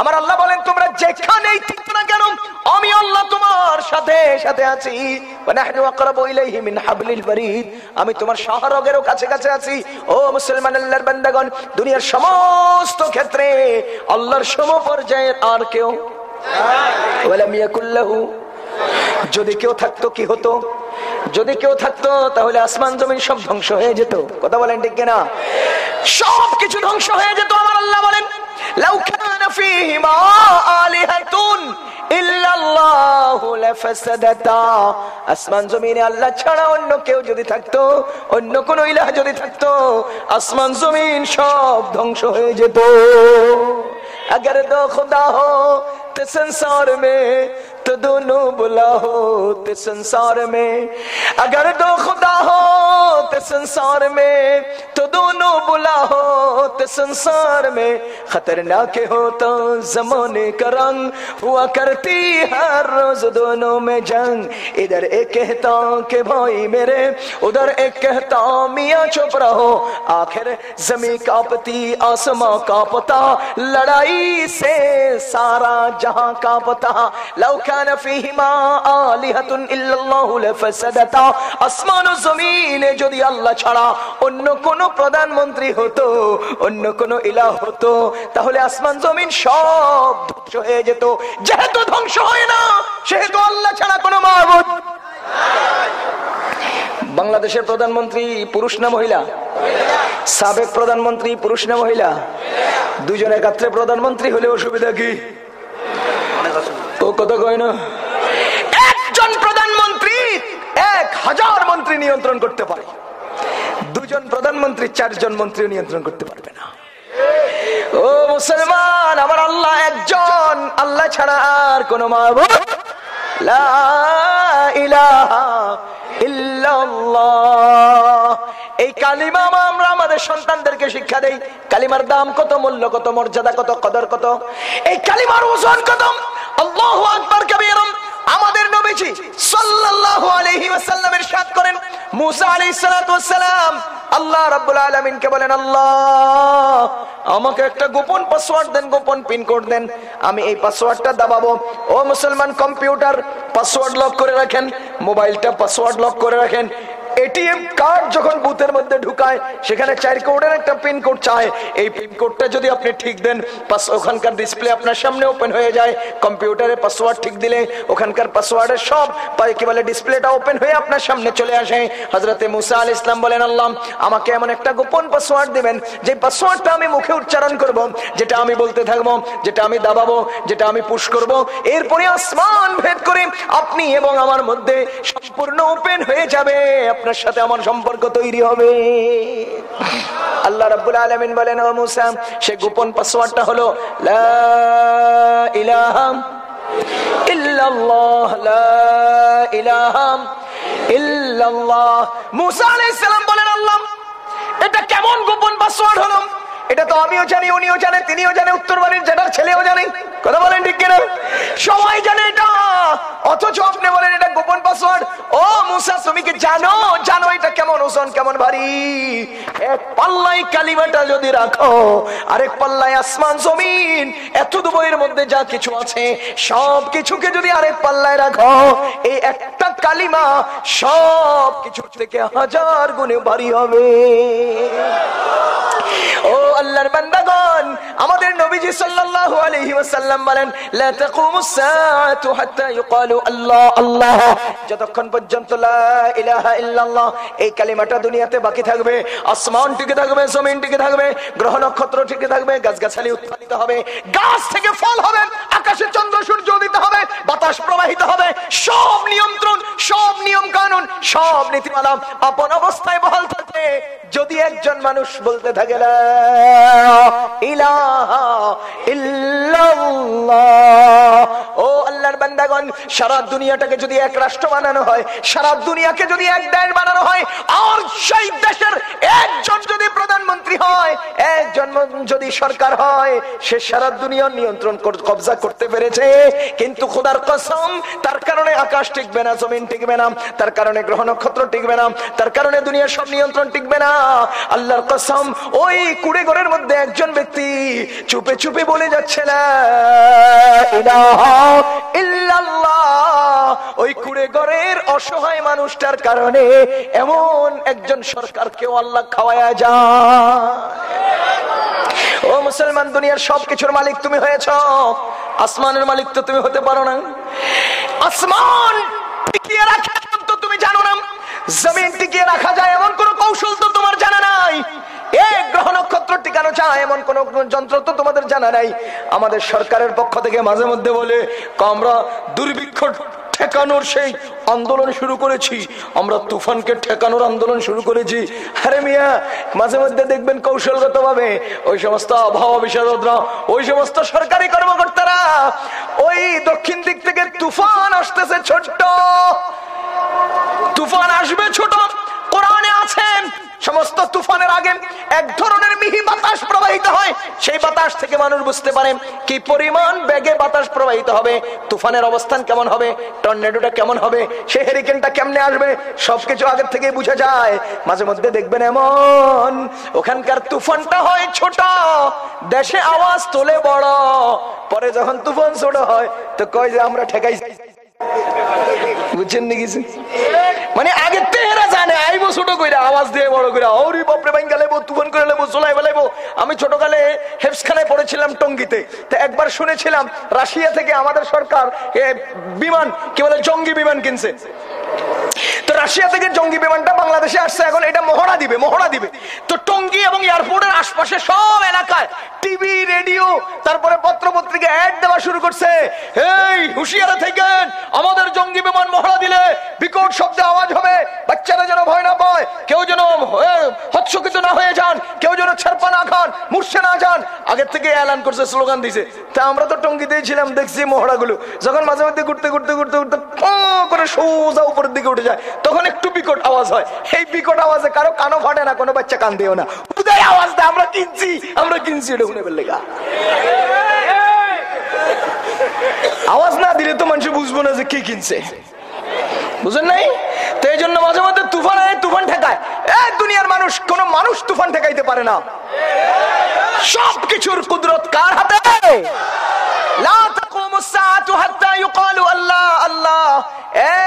আমার আল্লাহ বলেন, তোমরা যেখানেই থাকো না কেন, আমি আল্লাহ তোমার সাথে সাথে আছি। আমি তোমার শাহরগেরও কাছে কাছে আছি। ও মুসলমান আল্লাহর বান্দাগণ, দুনিয়ার সমস্ত ক্ষেত্রে আল্লাহর সমপর্যায়ের আর কেউ যদি কেউ থাকতো, কি হতো? যদি কেউ থাকতো, তাহলে আসমান, জমিন সব ধ্বংস হয়ে যেত। কথা বলেন ঠিক কিনা? সব কিছু ধ্বংস হয়ে যেত, আমার আল্লাহ বলেন। লাউ কানা ফীহিমা আলিহাতুন ইল্লাল্লাহু লাফাসাদাতা আসমান জমিনে আল্লাহ ছাড়া অন্য কেউ যদি থাকতো অন্য কোন ইলাহ যদি থাকতো আসমান জমিন সব ধ্বংস হয়ে যেত अगर दो खुदा हो ते संसार में تو دونوں بلا ہو تے سنسار میں۔ اگر دو خدا ہو تے سنسار میں، تو دونوں بلا ہو تے سنسار میں۔ خطرناک ہوتا زمانے کا رنگ، ہوا کرتی ہر روز دونوں میں جنگ۔ ادھر ایک کہتا کہ بھائی میرے، ادھر ایک کہتا میاں چپ رہو۔ آخر زمین کاپتی، آسماں کا پتا۔ لڑائی سے سارا جہاں کا پتا۔ لوکا কানা ফিহিমা আলিহাতুন ইল্লাল্লাহু লাফাসাদাতা। আসমান ও জমিনে যদি আল্লাহ ছাড়া অন্য কোন প্রধানমন্ত্রী হতো, অন্য কোন ইলাহ হতো, তাহলে আসমান জমিন সব ধ্বংস হয়ে যেত। যেহেতু ধ্বংস হয় না, সেহেতু আল্লাহ ছাড়া কোনো মাহবুদ বাংলাদেশের প্রধানমন্ত্রী পুরুষ না মহিলা? সাবেক প্রধানমন্ত্রী পুরুষ না মহিলা? দুজনে কাত্রে প্রধানমন্ত্রী হলে অসুবিধা কি? কথা কয় না? একজন প্রধানমন্ত্রী এক হাজার মন্ত্রী নিয়ন্ত্রণ করতে পারে। দুজন প্রধানমন্ত্রী, চারজন মন্ত্রী নিয়ন্ত্রণ করতে পারবে না। ও মুসলমান, আমার আল্লাহ একজন। আল্লাহ ছাড়া আর কোন মাহবুব এই কালিমা আমরা আমাদের সন্তানদেরকে শিক্ষা দেই। কালিমার দাম কত, মূল্য কত, মর্যাদা কত, কদর কত? এই কালিমার ওজন কত? আল্লাহু আকবার আমাদের নবীজি সাল্লাল্লাহু আলাইহি ওয়াসাল্লামের সাথ করেন। মুসা আলাইহিস সালাতু ওয়াসসালাম আল্লাহ রাব্বুল আলামিনকে বলেন, আল্লাহ, আমাকে একটা গোপন পাসওয়ার্ড দেন, গোপন পিন কোড দেন। আমি এই পাসওয়ার্ডটা দাবাবো। ও মুসলমান কম্পিউটার পাসওয়ার্ড লক করে রাখেন। মোবাইলটা পাসওয়ার্ড লক করে রাখেন। এটিএম কার্ড যখন বুথের মধ্যে ঢুকায়, সেখানে চার কোডের একটা পিন কোড চায়। এই পিন কোডটা যদি আপনি ঠিক দেন, পাস ওখানকার ডিসপ্লে আপনার সামনে ওপেন হয়ে যায়। কম্পিউটারে পাসওয়ার্ড ঠিক দিলে ওখানকার পাসওয়ার্ডের সব পায় কি বলে ডিসপ্লেটা ওপেন হয়ে আপনার সামনে চলে আসে। হজরতে মুসা আল ইসলাম বলেন, আল্লাহ, আমাকে এমন একটা গোপন পাসওয়ার্ড দিবেন, যে পাসওয়ার্ডটা আমি মুখে উচ্চারণ করব, যেটা আমি বলতে থাকব, যেটা আমি দাবাবো, যেটা আমি পুশ করব। এরপরে আসমান ভেদ করে আপনি এবং আমার মধ্যে সম্পূর্ণ ওপেন হয়ে যাবে। আপনার সাথে আমার সম্পর্ক তৈরি হবে। আল্লাহ রাব্বুল আলামিন বলেন, ও মুসা, সে গোপন পাসওয়ার্ডটা হলো, লা ইলাহা ইল্লাল্লাহ, লা ইলাহা ইল্লাল্লাহ। মুসা আলাইহিস সালাম বলেন, আল্লাহ, এটা কেমন গোপন পাসওয়ার্ড হলো? এটা তো আমিও জানি, উনিও জানে তিনিও জানে উত্তর বাড়ির জেলার ছেলেও জানে। কথা বলেন ঠিক কিনা? সবাই জানে এটা। অথচ আপনি বলেন এটা গোপন পাসওয়ার্ড ও মুসা, তুমি কি জানো? জানো এটা কেমন ওজন, কেমন ভারী। এক পাল্লাই কালিমাটা যদি রাখো, আরেক পাল্লায় আসমান, জমিন, এত দুবইয়ের মধ্যে যা কিছু আছে, সব কিছুকে যদি আরেক পাল্লায় রাখো, এই একটা কালিমা সব কিছু থেকে হাজার গুণে ভারী হবে। ও আল্লাহর বান্দাগণ, আমাদের নবীজি সাল্লাল্লাহু আলাইহি ওয়াসাল্লাম বলেন, লা তাকুমুস সাআতু হাত্তা ইউকালু আল্লাহ আল্লাহ। যতক্ষণ পর্যন্ত লা ইলাহা ইল্লাল্লাহ, এই কালিমাটা দুনিয়াতে বাকি থাকবে, আসমান টিকে থাকবে, জমিন টিকে থাকবে, গ্রহ নক্ষত্র টিকে থাকবে, গাছগাছালি উৎপাদিত হবে, গাছ থেকে ফল হবে, আকাশে চন্দ্র, সূর্য উদিত হবে, বাতাস প্রবাহিত হবে, সব নিয়ন্ত্রণ, সব নিয়ম কানুন, সব নীতিমালা আপন অবস্থায় বহাল থাকবে। যদি একজন মানুষ বলতে থাকে, লা ও আল্লাহর সারা দুনিয়াটাকে যদি এক রাষ্ট্র বানানো হয়, সারা দুনিয়াকে যদি এক দেশ বানানো হয়, আর সেই দেশের একজন যদি প্রধানমন্ত্রী হয়, একজন যদি সরকার হয়, সে সারা নিয়ন্ত্রণ কবজা করতে পেরেছে। কিন্তু খোদার কসম, তার কারণে আকাশ টিকবে না, জমিন টিকবে না, তার কারণে গ্রহ নক্ষত্র টিকবে না, তার কারণে দুনিয়ার সব নিয়ন্ত্রণ টিকবে না। আল্লাহর কসম, ওই কুড়ে ঘরের মধ্যে একজন ব্যক্তি চুপে চুপে বলে যাচ্ছে না ওই কুড়ে ঘরের অসহায় মানুষটার কারণে এমন একজন সরকারকেও আল্লাহ খাওয়ায়া যায় ও মুসলমান, দুনিয়ার সবকিছুর মালিক তুমি হয়েছ। আসমানের মালিক তো তুমি হতে পারো না। আসমান টিকিয়ে রাখা তুমি জানো না। জমিন টিকিয়ে রাখা যায়, এমন কোন কৌশল তো তোমার জানা নাই। টিকানো এমন যন্ত্র তো তোমাদের জানা নাই। আমাদের সরকারের পক্ষ থেকে মাঝে মধ্যে বলে, আমরা ঠেকানোর সেই আন্দোলন শুরু করেছি। আমরা তুফানকে ঠেকানোর আন্দোলন শুরু করেছি। আরে মিয়া, মাঝে মধ্যে দেখবেন কৌশলগত ভাবে ওই সমস্ত আবহাওয়া বিশারদরা ওই সমস্ত সরকারি কর্মকর্তারা, ওই দক্ষিণ দিক থেকে তুফান আসতেছে ছোট্ট। তুফান আসবে ছোট, কোরআনে আছেন সমস্ত তুফানের আগে এক ধরনের মিহি বাতাস প্রবাহিত হয়, সেই বাতাস থেকে মানুষ বুঝতে পারেন কি পরিমাণ বেগে বাতাস প্রবাহিত হবে, তুফানের অবস্থান কেমন হবে, টর্নেডোটা কেমন হবে, সেই হেরিকেনটা কেমনে আসবে, সবকিছু আগের থেকে বুঝা যায়। মাঝে মধ্যে দেখবেন এমন, ওখানকার তুফানটা হয় ছোট, দেশে আওয়াজ তোলে বড়, পরে যখন তুফান ছোট হয়, তো কয় যে আমরা ঠেকাই বুঝছেন নাকি মানে আগে তেহারা জানে, আইবো ছোট করে আওয়াজ দিয়ে বড় করে ওরি বাপরে বাইঙ্গা লেবো, তুফান করে লেবো চলাই বেলাইবো আমি ছোটকালে হেফসখানায় পড়েছিলাম টঙ্গিতে। তো একবার শুনেছিলাম, রাশিয়া থেকে আমাদের সরকার বিমান, কি বলে, জঙ্গি বিমান কিনছে। তো রাশিয়া থেকে জঙ্গি বিমানটা বাংলাদেশে আসছে এখন এটা মহড়া দিবে মহড়া দিবে। তো টঙ্গি এবং এয়ারপোর্টের আশপাশে সব এলাকায় টিভি রেডিও তারপরে পত্র পত্রিকা অ্যাড দেওয়া শুরু করছে। এই হুশিয়ারা থাকেন আমাদের জঙ্গি বিমান মহড়া দিলে বিকট শব্দে আওয়াজ হবে বাচ্চারা যেন ভয় না পায় কেউ যেন এ, হৎসকিত না হয়ে যান কেউ যেন ছাড়পা না খান মুর্শে না যান। আগের থেকে এলান করছে স্লোগান দিছে। তা আমরা তো টঙ্গিতেই ছিলাম দেখছি মহড়াগুলো। যখন মাঝে মধ্যে ঘুরতে ঘুরতে ঘুরতে ঘুরতে করে সোজা উপরের দিকে উঠে যায়, তখন একটু বিকট আওয়াজ হয়। এই বিকট আওয়াজে কারও কানো ফাটে না, কোনো বাচ্চা কান দিও না। উদয় আওয়াজ দেয়, আমরা কিনছি আমরা কিনছি। এটা শুনে ফেললে আওয়াজ না দিলে তো মানুষ বুঝব না যে কি কিনছে। বুঝেন নাই? তো এই জন্য মাঝে মধ্যে তুফান আয় তুফান ঠেকায়। এই দুনিয়ার মানুষ, কোন মানুষ তুফান ঠেকাইতে পারে না। সবকিছুর কুদরত কার হাতে?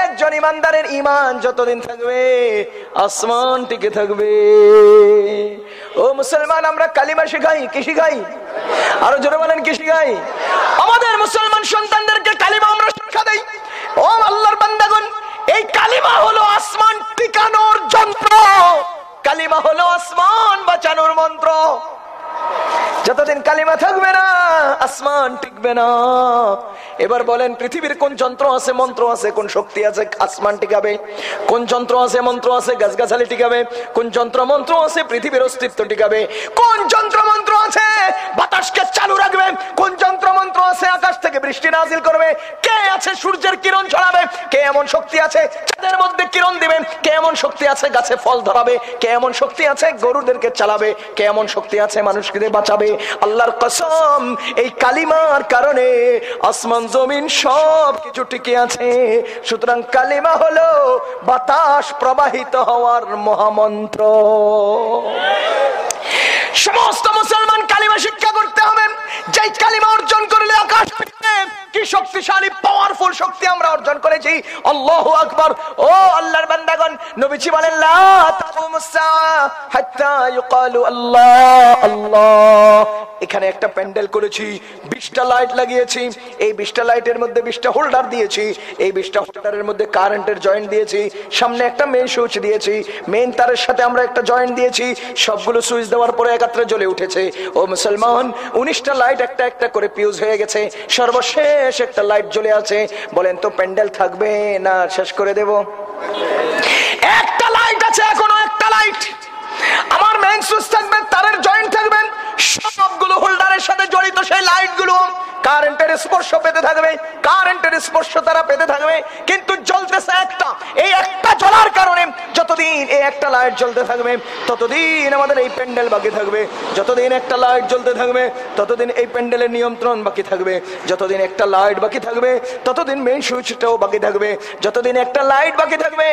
একজন ইমানদারের ইমান যতদিন থাকবে, আসমান টিকে থাকবে। ও মুসলমান, আমরা কালিমা আরও বলেন আমাদের মুসলমান সন্তানদেরকে কালিমা আমরা শিক্ষা দেই। ও আল্লাহর বান্দাগণ এই কালিমা হলো আসমান টিকানোর যন্ত্র। কালিমা হলো আসমান বাঁচানোর মন্ত্র। যতদিন কালিমা থাকবে না, আসমান টিকবে না। এবার বলেন, পৃথিবীর কোন যন্ত্র আছে, মন্ত্র আছে, কোন শক্তি আছে, আসমান টিকাবে? কোন যন্ত্র আছে, মন্ত্র আছে, গাছগাছালি টিকাবে? কোন যন্ত্র, মন্ত্র আছে, পৃথিবীর অস্তিত্ব টিকাবে? কোন যন্ত্র, মন্ত্র আছে, বাতাসকে চালু রাখবে? কোন যন্ত্র, মন্ত্র আছে, আকাশ থেকে বৃষ্টি নাজিল করবে? কে আছে সূর্যের কিরণ ছড়াবে? কে এমন শক্তি আছে? চাঁদের মধ্যে কিরণ দিবে কে এমন শক্তি আছে? গাছে ফল ধরাবে। কে এমন শক্তি আছে? গরুদেরকে চালাবে। কে এমন শক্তি আছে? মানুষকে বাঁচাবে। আল্লাহর কসম, এই কালিমার কারণে আসমান, জমিন সব কিছু টিকে আছে। সুতরাং কালিমা হলো বাতাস প্রবাহিত হওয়ার মহামন্ত্র। সমস্ত মুসলমান কালিমা শিক্ষা করতে হবে। যেই কালিমা অর্জন করলে আকাশ কি শক্তিশালী পাওয়ারফুল শক্তি আমরা অর্জন করেছি? আল্লাহ আকবর। ও আল্লাহর বান্দাগণ, নবীজি বলেন, লা হাত্তা আল্লাহ আল্লাহ। এখানে একটা প্যান্ডেল করেছি 20টা লাইট লাগিয়েছি। এই 20টা লাইটের মধ্যে 20টা হোল্ডার দিয়েছি। এই 20টা হোল্ডারের মধ্যে কারেন্টের জয়েন্ট দিয়েছি। সামনে একটা মেইন সুইচ দিয়েছি। মেইন তারের সাথে আমরা একটা জয়েন্ট দিয়েছি। সবগুলো সুইচ দেওয়ার পরে একাত্রে জ্বলে উঠেছে। ও মুসলমান, উনিশটা লাইট একটা একটা করে পিউজ হয়ে গেছে। সর্বশেষ একটা লাইট জ্বলে আছে। বলেন তো প্যান্ডেল থাকবে না শেষ করে দেব? একটা লাইট আছে এখনও, একটা লাইট। আমার মেন সুইচ থাকবে, তারের জয়েন্ট থাকবেন সবগুলো হোল্ডারের সাথে জড়িত সেই লাইটগুলো কারেন্টের স্পর্শ পেতে থাকবে, কারেন্টের স্পর্শ তারা পেতে থাকবে, কিন্তু জ্বলতেছে একটা। এই একটা জ্বলার কারণে যতদিন এই একটা লাইট জ্বলতে থাকবে, ততদিন আমাদের এই প্যান্ডেল বাকি থাকবে। যতদিন একটা লাইট জ্বলতে থাকবে, ততদিন এই প্যান্ডেলের নিয়ন্ত্রণ বাকি থাকবে। যতদিন একটা লাইট বাকি থাকবে, ততদিন মেইন সুইচটাও বাকি থাকবে। যতদিন একটা লাইট বাকি থাকবে,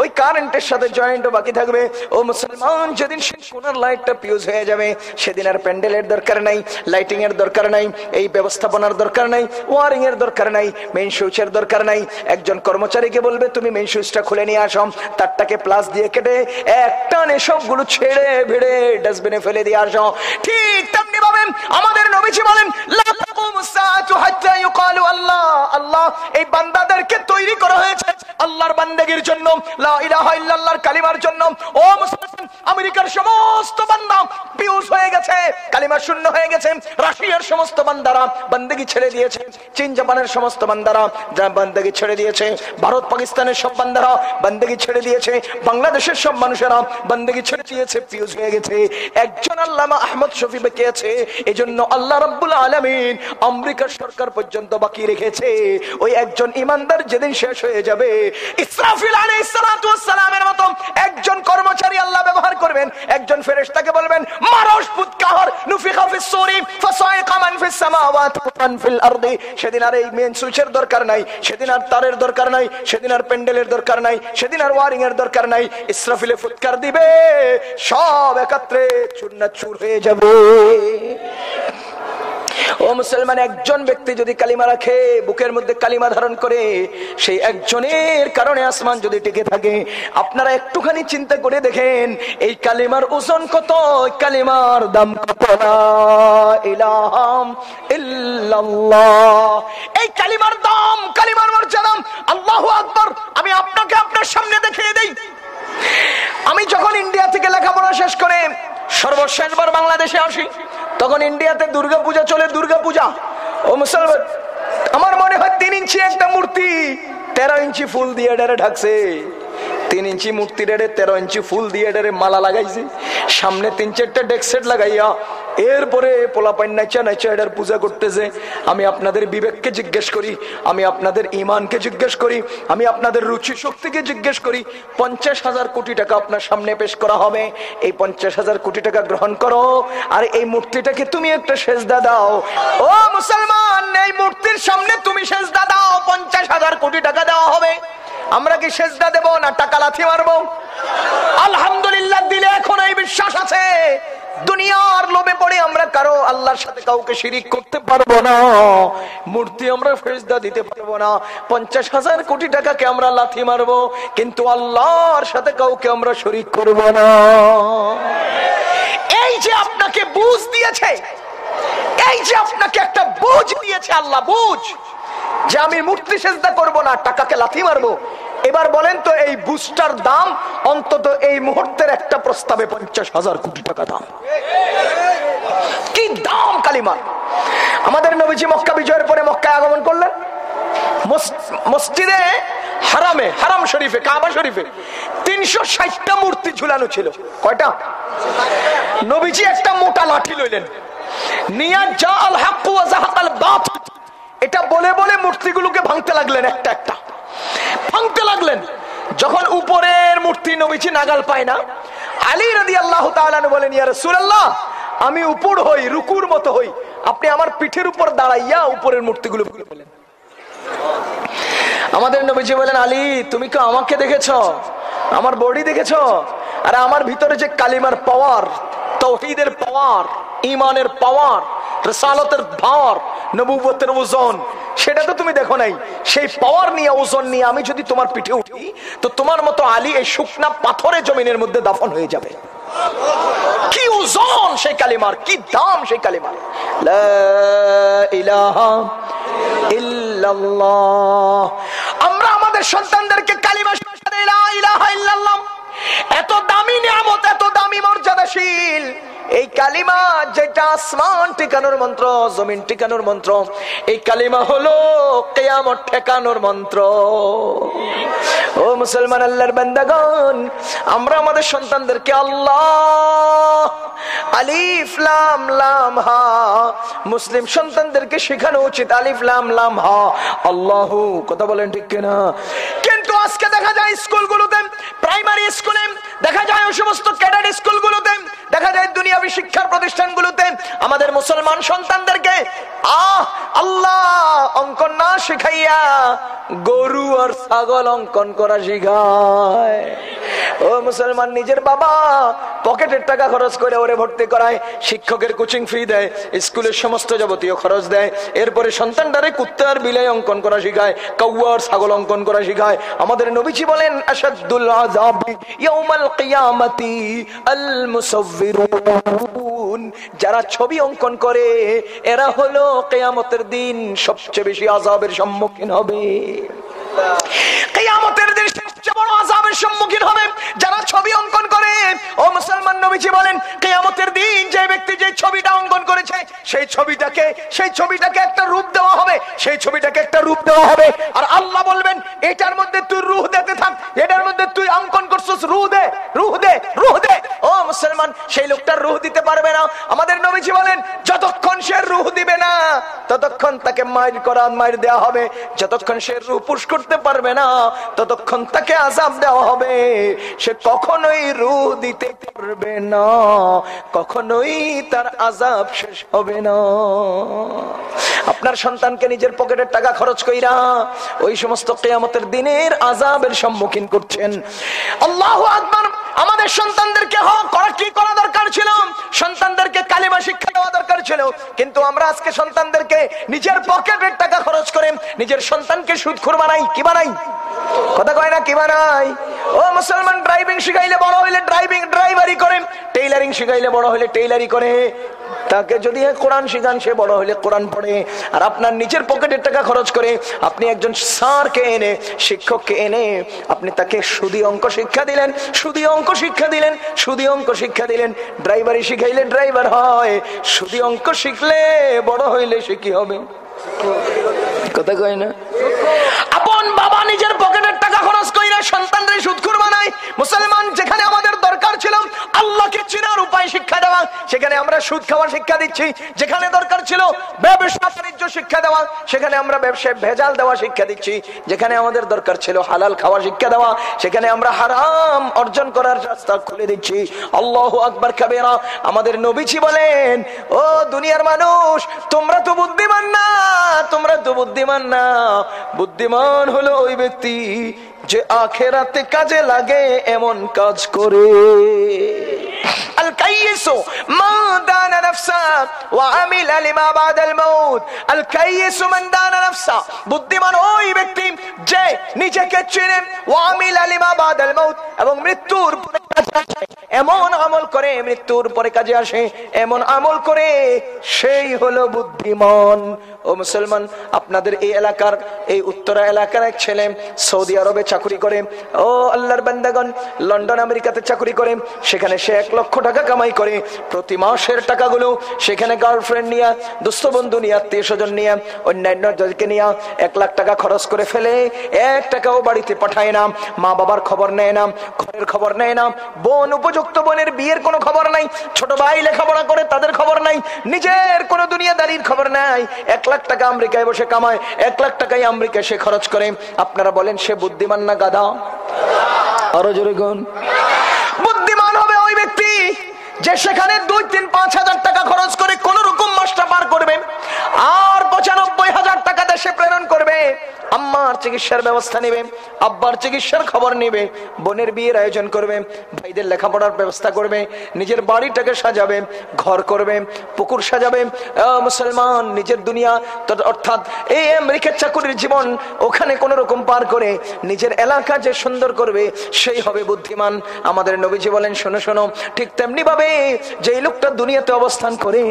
ওই কারেন্টের সাথে জয়েন্টও বাকি থাকবে। ও মুসলমান, যেদিন সেই সোনার লাইটটা পিউজ হয়ে যাবে, সেদিন আর প্যান্ডেলের দরকার নাই লাইটিং এর দরকার নাই, এই ব্যবস্থাপনার দরকার নাই ওয়ারিং এর দরকার নাই মেইন সুইচের দরকার নাই। একজন কর্মচারীকে বলবে, তুমি মেইন সুইচটা খুলে নিয়ে আসো, তারটাকে প্লাস দিয়ে কেটে একটা সবগুলো ছেড়ে ভিড়ে ডাস্টবিনে ফেলে দিয়ে আসো। ঠিক তেমনি ভাবে আমাদের নবীজি বলেন আল্লাহ। আল্লাহ, এই বান্দাদেরকে তৈরি করা হয়েছে আল্লাহর বান্দেগীর জন্য কালিমার জন্য। ও মুসলমান, আমেরিকার সমস্ত বান্দা পিউস হয়ে গেছে। কালিমা শূন্য হয়ে গেছে। রাশিয়ার সমস্ত বান্দারা বান্দেগী ছেড়ে দিয়েছে। চীন, জাপানের সমস্ত বান্দারা যা বান্দেগী ছেড়ে দিয়েছে। ভারত, পাকিস্তানের সব বান্দারা বান্দেগী ছেড়ে দিয়েছে। বাংলাদেশের সব মানুষেরা বান্দেগী ছেড়ে দিয়েছে পিউস হয়ে গেছে। একজন আল্লামা আহমদ শফি বেঁকে আছে এই জন্য আল্লাহ রব্বুল আলমিন আমেরিকার সরকার পর্যন্ত বাকি রেখেছে। ওই একজন ইমানদার যেদিন শেষ হয়ে যাবে, ইসরাফিল আলাইহিস সালাতু ওয়াস সালামের মতো একজন কর্মচারী আল্লাহ ব্যবহার করবেন, একজন ফেরেশতাকে বলবেন মারশ পুতকাহর নুফিখা ফিস সূরি ফাসাইকা মান ফিস সামাওয়াতি ওয়া ফিল আরদি। সেদিন আর এই মেন সুইচের দরকার নাই, সেদিন আর তারের দরকার নাই, সেদিন আর প্যান্ডেলের দরকার নাই, সেদিন আর ওয়ারিং এর দরকার নাই। ইসরাফিলে ফুৎকার দিবে, সব একত্রে চূর্ণাচূর হয়ে যাবে। ও মুসলমান, একজন ব্যক্তি যদি কালিমা রাখে, বুকের মধ্যে কালিমা ধারণ করে, সেই একজনের কারণে আসমান যদি টিকে থাকে, আপনারা একটুখানি চিন্তা করে দেখেন, এই কালিমার ওজন কত কালিমার দাম কত? এই কালিমার দাম, কালিমার মর্যাদা, আল্লাহু আকবর। আমি আপনাকে আপনার সামনে দেখিয়ে দেই। আমি যখন ইন্ডিয়া থেকে লেখাপড়া শেষ করে সর্বশেষবার বাংলাদেশে আসি তখন ইন্ডিয়াতে দুর্গা পূজা চলে দুর্গা পূজা ও মুসলমান, আমার মনে হয় তিন ইঞ্চি একটা মূর্তি, তেরো ইঞ্চি ফুল দিয়ে ডেরে ঢাকছে। তিন ইঞ্চি মূর্তি ডেরে তেরো ইঞ্চি ফুল দিয়ে ডেরে মালা লাগাইছে। সামনে তিন চারটা ডেকসেট লাগাইয়া, এরপরে পোলাপাইন নাচা নাচা এটার পূজা করতেছে। আমি আপনাদের বিবেককে জিজ্ঞেস করি, আমি আপনাদের ইমানকে জিজ্ঞেস করি, আমি আপনাদের রুচি শক্তিকে জিজ্ঞেস করি, পঞ্চাশ হাজার কোটি টাকা আপনার সামনে পেশ করা হবে। এই পঞ্চাশ হাজার কোটি টাকা গ্রহণ করো, আর এই মূর্তিটাকে তুমি একটা সেজদা দাও। ও মুসলমান, এই মূর্তির সামনে তুমি সেজদা দাও, পঞ্চাশ হাজার কোটি টাকা দেওয়া হবে। আমরা কি সেজদা দেব না টাকা লাথি মারবো আলহামদুলিল্লাহ, দিলে এখন এই বিশ্বাস আছে। দুনিয়ার লোভে পড়ে আমরা কারও আল্লাহর সাথে কাউকে শিরিক করতে পারব না। মূর্তি আমরা ফেসদা দিতে পারব না। পঞ্চাশ হাজার কোটি টাকাকে আমরা লাথি মারবো, কিন্তু আল্লাহর সাথে কাউকে আমরা শরিক করব না। এই যে আপনাকে বুঝ দিয়েছে, এই যে আপনাকে একটা বুঝ দিয়েছে আল্লাহ, বুঝ। যে আমি মূর্তি সেজদা করব না, টাকাকে লাথি মারবো এবার বলেন তো, এই বুস্টার দাম অন্তত এই মুহূর্তের একটা প্রস্তাবে পঞ্চাশ হাজার কোটি টাকা দাম। কি দাম, কালিমা? আমাদের নবীজি মক্কা বিজয়ের পরে মক্কায় আগমন করলেন। মসজিদে হারামে, হারাম শরীফে, কাবা শরীফে তিনশো ষাটটা মূর্তি ঝুলানো ছিল। কয়টা? নবীজি একটা মোটা লাঠি লইলেন। নিয়া যা আল হাক্কু এটা বলে বলে মূর্তিগুলোকে ভাঙতে লাগলেন একটা একটা। ভাঙতে লাগলেন। যখন উপরের মূর্তি নবীজি নাগাল পায় না, আলী রাদি আল্লাহ বলেন, ইয়া রাসূলুল্লাহ, আমি উপর হই, রুকুর মতো হই। আপনি আমার পিঠের উপর দাঁড়াইয়া উপরের মূর্তিগুলো ফেলেন। আমাদের নবীজি বলেন, আলী, তুমি কি আমাকে দেখেছ? আমার বডি দেখেছ? আর, আমার ভিতরে যে কালিমার পাওয়ার, তৌহিদের পাওয়ার ইমানের পাওয়ার, রেসালতের ভার নবুবতের ওজন সেটা তো তুমি দেখো নাই। সেই পাওয়ার নিয়ে ওজন নিয়ে আমি যদি তোমার পিঠে উঠি, তো তোমার মতো আলী এই শুকনা পাথরে জমিনের মধ্যে দাফন হয়ে যাবে। কি ওজন সেই কালিমার, কি দাম সেই কালিমার। আমরা আমাদের সন্তানদেরকে কালিমা এত দামি নিয়ামত, এত দামি মর্যাদাশীল। এই কালিমা যেটা আসমান টিকানোর মন্ত্র, জমিন টিকানোর মন্ত্র, এই কালিমা হলো কেয়ামত ঠেকানোর মন্ত্র। ও মুসলমান আল্লাহর বান্দাগণ, আমরা আমাদের সন্তানদেরকে আল্লাহ, আলিফ, লাম লাম, হা, মুসলিম সন্তানদেরকে শেখানো উচিত, আলিফ, লাম লাম, হা। আল্লাহ, কথা বলেন ঠিক কিনা? কিন্তু আজকে দেখা যায় স্কুলগুলোতে, প্রাইমারি স্কুলে, দেখা যায় ওই সমস্ত ক্যাডার স্কুলগুলোতে, দেখা যায় দুনিয়াবি শিক্ষার প্রতিষ্ঠানগুলোতে আমাদের মুসলমান সন্তানদেরকে আহ আল্লাহ অঙ্কন না শিখাইয়া গরু আর ছাগল অঙ্কন করা শিখায়। ও মুসলমান, নিজের বাবা পকেটের টাকা খরচ করে ওরে ভর্তি করায়, শিক্ষকের কোচিং ফি দেয়, স্কুলের সমস্ত যাবতীয় খরচ দেয়, এরপরে সন্তানটারে কুত্তার বিলাই অঙ্কন করা শিখায় কৌয়ার ছাগল অঙ্কন করা শিখায়। আমাদের নবীজি বলেন আসাদুল আল যারা ছবি অঙ্কন করে, এরা হলো কিয়ামতের দিন সবচেয়ে বেশি আযাবের সম্মুখীন হবে। কিয়ামত কেয়ামতের দিন সবচেয়ে বড় আযাবের সম্মুখীন হবে, যারা ছবি অঙ্কন করে। ও মুসলমান নবীজি বলেন, কেয়ামতের দিন যে ব্যক্তি যে ছবিটা অঙ্কন করেছে, সেই ছবিটাকে সেই ছবিটাকে একটা রূপ দেওয়া হবে, সেই ছবিটাকে একটা রূপ দেওয়া হবে। আর আল্লাহ বলবেন, এটার মধ্যে তুই রুহ দিতে থাক, এটার মধ্যে তুই অঙ্কন করছিস, রুহ দে রুহ দে রুহ দে। ও মুসলমান, সেই লোকটার রুহ দিতে পারবে না। আমাদের নবীজি বলেন, যতক্ষণ সে রুহ দিবে না, ততক্ষণ তাকে মাইর করা, মাইর দেওয়া হবে। যতক্ষণ সে রুহ পুশ করতে পারবে না, ততক্ষণ তাকে আজাব দেওয়া হবে? সে কখনোই রু দিতে পারবে না, কখনোই তার আজাব শেষ হবে না। আপনার সন্তানকে নিজের পকেটের টাকা খরচ কইরা ওই সমস্ত কেয়ামতের দিনের আজাবের সম্মুখীন করছেন। আল্লাহ আকবার আমাদের সন্তানদেরকে হক কি করা দরকার ছিল? সন্তানদেরকে কালিমা শিক্ষা দেওয়া দরকার ছিল। কিন্তু আমরা আজকে সন্তানদেরকে নিজের পকেটের টাকা খরচ করে নিজের সন্তানকে সুদখোর বানাই। কি বানাই? কথা কয় না, কি বানাই? ও মুসলমান ড্রাইভিং শিখাইলে বড় হইলে ড্রাইভিং ড্রাইভারি করে। টেইলারিং শিখাইলে বড় হইলে টেইলারি করে। তাকে যদি কোরআন শিখান, সে বড় হলে কোরআন পড়ে। আর আপনার নিজের পকেটের টাকা খরচ করে আপনি একজন স্যারকে এনে, শিক্ষককে এনে আপনি তাকে সুদি অঙ্ক শিক্ষা দিলেন, সুদি অঙ্ক শিক্ষা দিলেন, সুদি অঙ্ক শিক্ষা দিলেন। ড্রাইভারি শিখাইলে ড্রাইভার হয়, সুদি অঙ্ক শিখলে বড় হইলে সে কি হবে? কথা কয় না? আপন বাবা নিজের পকেটের টাকা খরচ কইরা সন্তানদের সুদখুর বানায় মুসলমান যেখানে আমাদের আল্লাহকে চিনার উপায় শিক্ষা দেওয়া। সেখানে আমরা সুদ খাওয়ার শিক্ষা দিচ্ছি, যেখানে দরকার ছিল ব্যবসা বাণিজ্য শিক্ষা দেওয়া, সেখানে আমরা ব্যবসায় ভেজাল দেওয়া শিক্ষা দিচ্ছি, যেখানে আমাদের দরকার ছিল হালাল খাওয়া শিক্ষা দেওয়া, সেখানে আমরা হারাম অর্জন করার রাস্তা খুলে দিচ্ছি। আল্লাহ আকবর কাবেরা, আমাদের নবীজি বলেন, ও দুনিয়ার মানুষ, তোমরা তো বুদ্ধিমান না, তোমরা তো বুদ্ধিমান না। বুদ্ধিমান হলো ওই ব্যক্তি যে আখেরাতে কাজে লাগে এমন কাজ করে। মান মান বুদ্ধিমান ওই ব্যক্তি যে নিজেকে চিনে ওয়ামিল আমিলা লিমা বাদাল মাউত এবং মৃত্যুর পরে। এমন আমল করে মৃত্যুর পরে কাজে আসে, এমন আমল করে সেই হলো বুদ্ধিমান। ও মুসলমান, আপনাদের এই এলাকার, এই উত্তরা এলাকার এক ছেলে সৌদি আরবে চাকরি করে। ও আল্লাহর বান্দাগণ, লন্ডন, আমেরিকাতে চাকরি করে। সেখানে সে এক লক্ষ টাকা কামাই করে। প্রতি মাসের টাকাগুলো সেখানে গার্লফ্রেন্ড নিয়ে, দুস্থ বন্ধু নিয়ে, আত্মীয় স্বজন নিয়ে, অন্যান্য জনকে নিয়ে এক লাখ টাকা খরচ করে ফেলে। এক টাকাও বাড়িতে পাঠায় না। মা বাবার খবর নেয় না, ঘরের খবর নেয় না। বোন উপযুক্ত বোনের বিয়ের কোনো খবর নাই, ছোট ভাই লেখাপড়া করে তাদের খবর নাই, নিজের কোনো দুনিয়াদারির খবর নাই। এক লাখ টাকা আমেরিকায় বসে কামায়, এক লাখ টাকাই আমেরিকায় সে খরচ করে। আপনারা বলেন, সে বুদ্ধিমান না গাধা? আরও জোরে গুন বুদ্ধিমান হবে ওই ব্যক্তি। যে সেখানে দুই, তিন, পাঁচ হাজার টাকা খরচ করে কোন রকম মাসটা পার করবে, আর পঁচানব্বই হাজার টাকা দেশে প্রেরণ করবে, আম্মার চিকিৎসার ব্যবস্থা নেবে, আব্বার চিকিৎসার খবর নেবে, বোনের বিয়ের আয়োজন করবে, ভাইদের লেখাপড়ার ব্যবস্থা করবে, নিজের বাড়িটাকে সাজাবে, ঘর করবে, পুকুর সাজাবে মুসলমান, নিজের দুনিয়া অর্থাৎ এই আমেরিকার চাকুরির জীবন ওখানে কোন রকম পার করে নিজের এলাকা যে সুন্দর করবে, সেই হবে বুদ্ধিমান। আমাদের নবীজি বলেন, শোনো শোনো, ঠিক তেমনি ভাবে যে লোকটা দুনিয়াতে অবস্থান করে,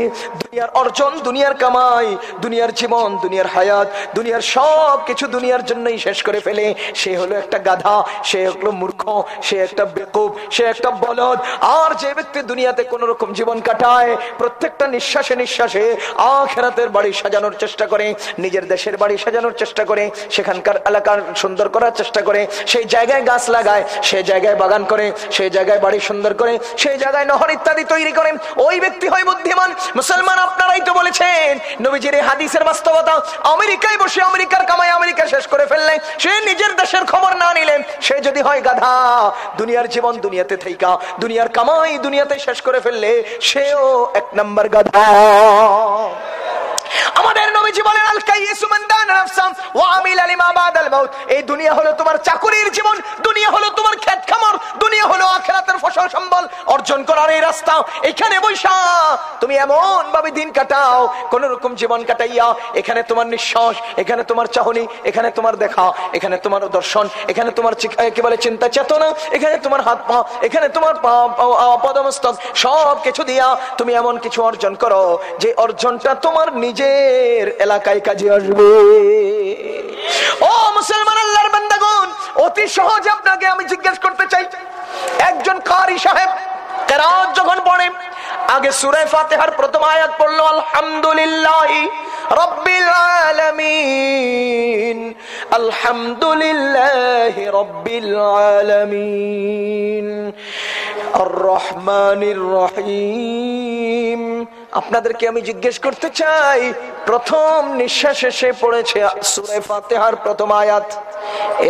দুনিয়ার অর্জন, দুনিয়ার কামাই, দুনিয়ার জীবন, দুনিয়ার হায়াত, দুনিয়ার সব কিছু দুনিয়ার জন্যই শেষ করে ফেলে। সে হলো একটা গাধা, সে হলো মূর্খ, সে একটা বেকুব, সে একটা বলদ। আর যে ব্যক্তি দুনিয়াতে কোন রকম জীবন কাটায়, প্রত্যেকটা নিঃশ্বাসে নিঃশ্বাসে আখেরাতের বাড়ি সাজানোর চেষ্টা করে, নিজের দেশের বাড়ি সাজানোর চেষ্টা করে, সেখানকার এলাকার সুন্দর করার চেষ্টা করে, সেই জায়গায় গাছ লাগায়, সেই জায়গায় বাগান করে, সেই জায়গায় বাড়ি সুন্দর করে, সেই জায়গায় নহর ইত্যাদি তৈরি করে ওই ব্যক্তি হয় বুদ্ধিমান। মুসলমান আপনারাই তো বলেছেন, নবীজির এই হাদিসের বাস্তবতা আমেরিকায় বসে আমেরিকার কামাই আমেরিকা শেষ করে ফেললে সে নিজের দেশের খবর না নিলে সে যদি হয় গাধা, দুনিয়ার জীবন দুনিয়াতে থেইকা, দুনিয়ার কামাই দুনিয়াতে শেষ করে ফেললে সেও এক নাম্বার গাধা। আমাদের নবীজি বলেন, আল কাইয়িসু মান দানা নাফসান ওয়া আমিলা লিমা মাউত। এই দুনিয়া হলো তোমার চাকুরির জীবন, দুনিয়া হলো তোমার খামার দুনিয়া হলো আখিরাতের ফসল সম্বল অর্জন করার এই রাস্তা, এখানে বৈশা, তুমি এমন ভাবে দিন কাটাও কোন রকম জীবন কাটাইয়া, এখানে তোমার নিঃশ্বাস, এখানে তোমার চাহনি, এখানে তোমার দেখা, এখানে তোমার দর্শন, এখানে তোমার কি বলে, চিন্তা চেতনা, এখানে তোমার হাত পা, এখানে তোমার পদমস্তক, সব কিছু দিয়া তুমি এমন কিছু অর্জন করো, যে অর্জনটা তোমার নিজের এলাকায় কাজে আসবে। ও মুসলমান আল্লাহর বান্দাগণ, অতি সহজ আপনাকে আমি জিজ্ঞেস করতে চাই, একজন কারি সাহেব যখন পড়ে আগে সুরে ফাতেহার প্রথম আয়াত পড়ল আলহামদুলিল্লাহ আলহামদুলিল্লাহ রব্বিল আপনাদেরকে আমি জিজ্ঞেস করতে চাই, প্রথম নিঃশ্বাস এসে পড়েছে সুরে ফাতেহার প্রথম আয়াত।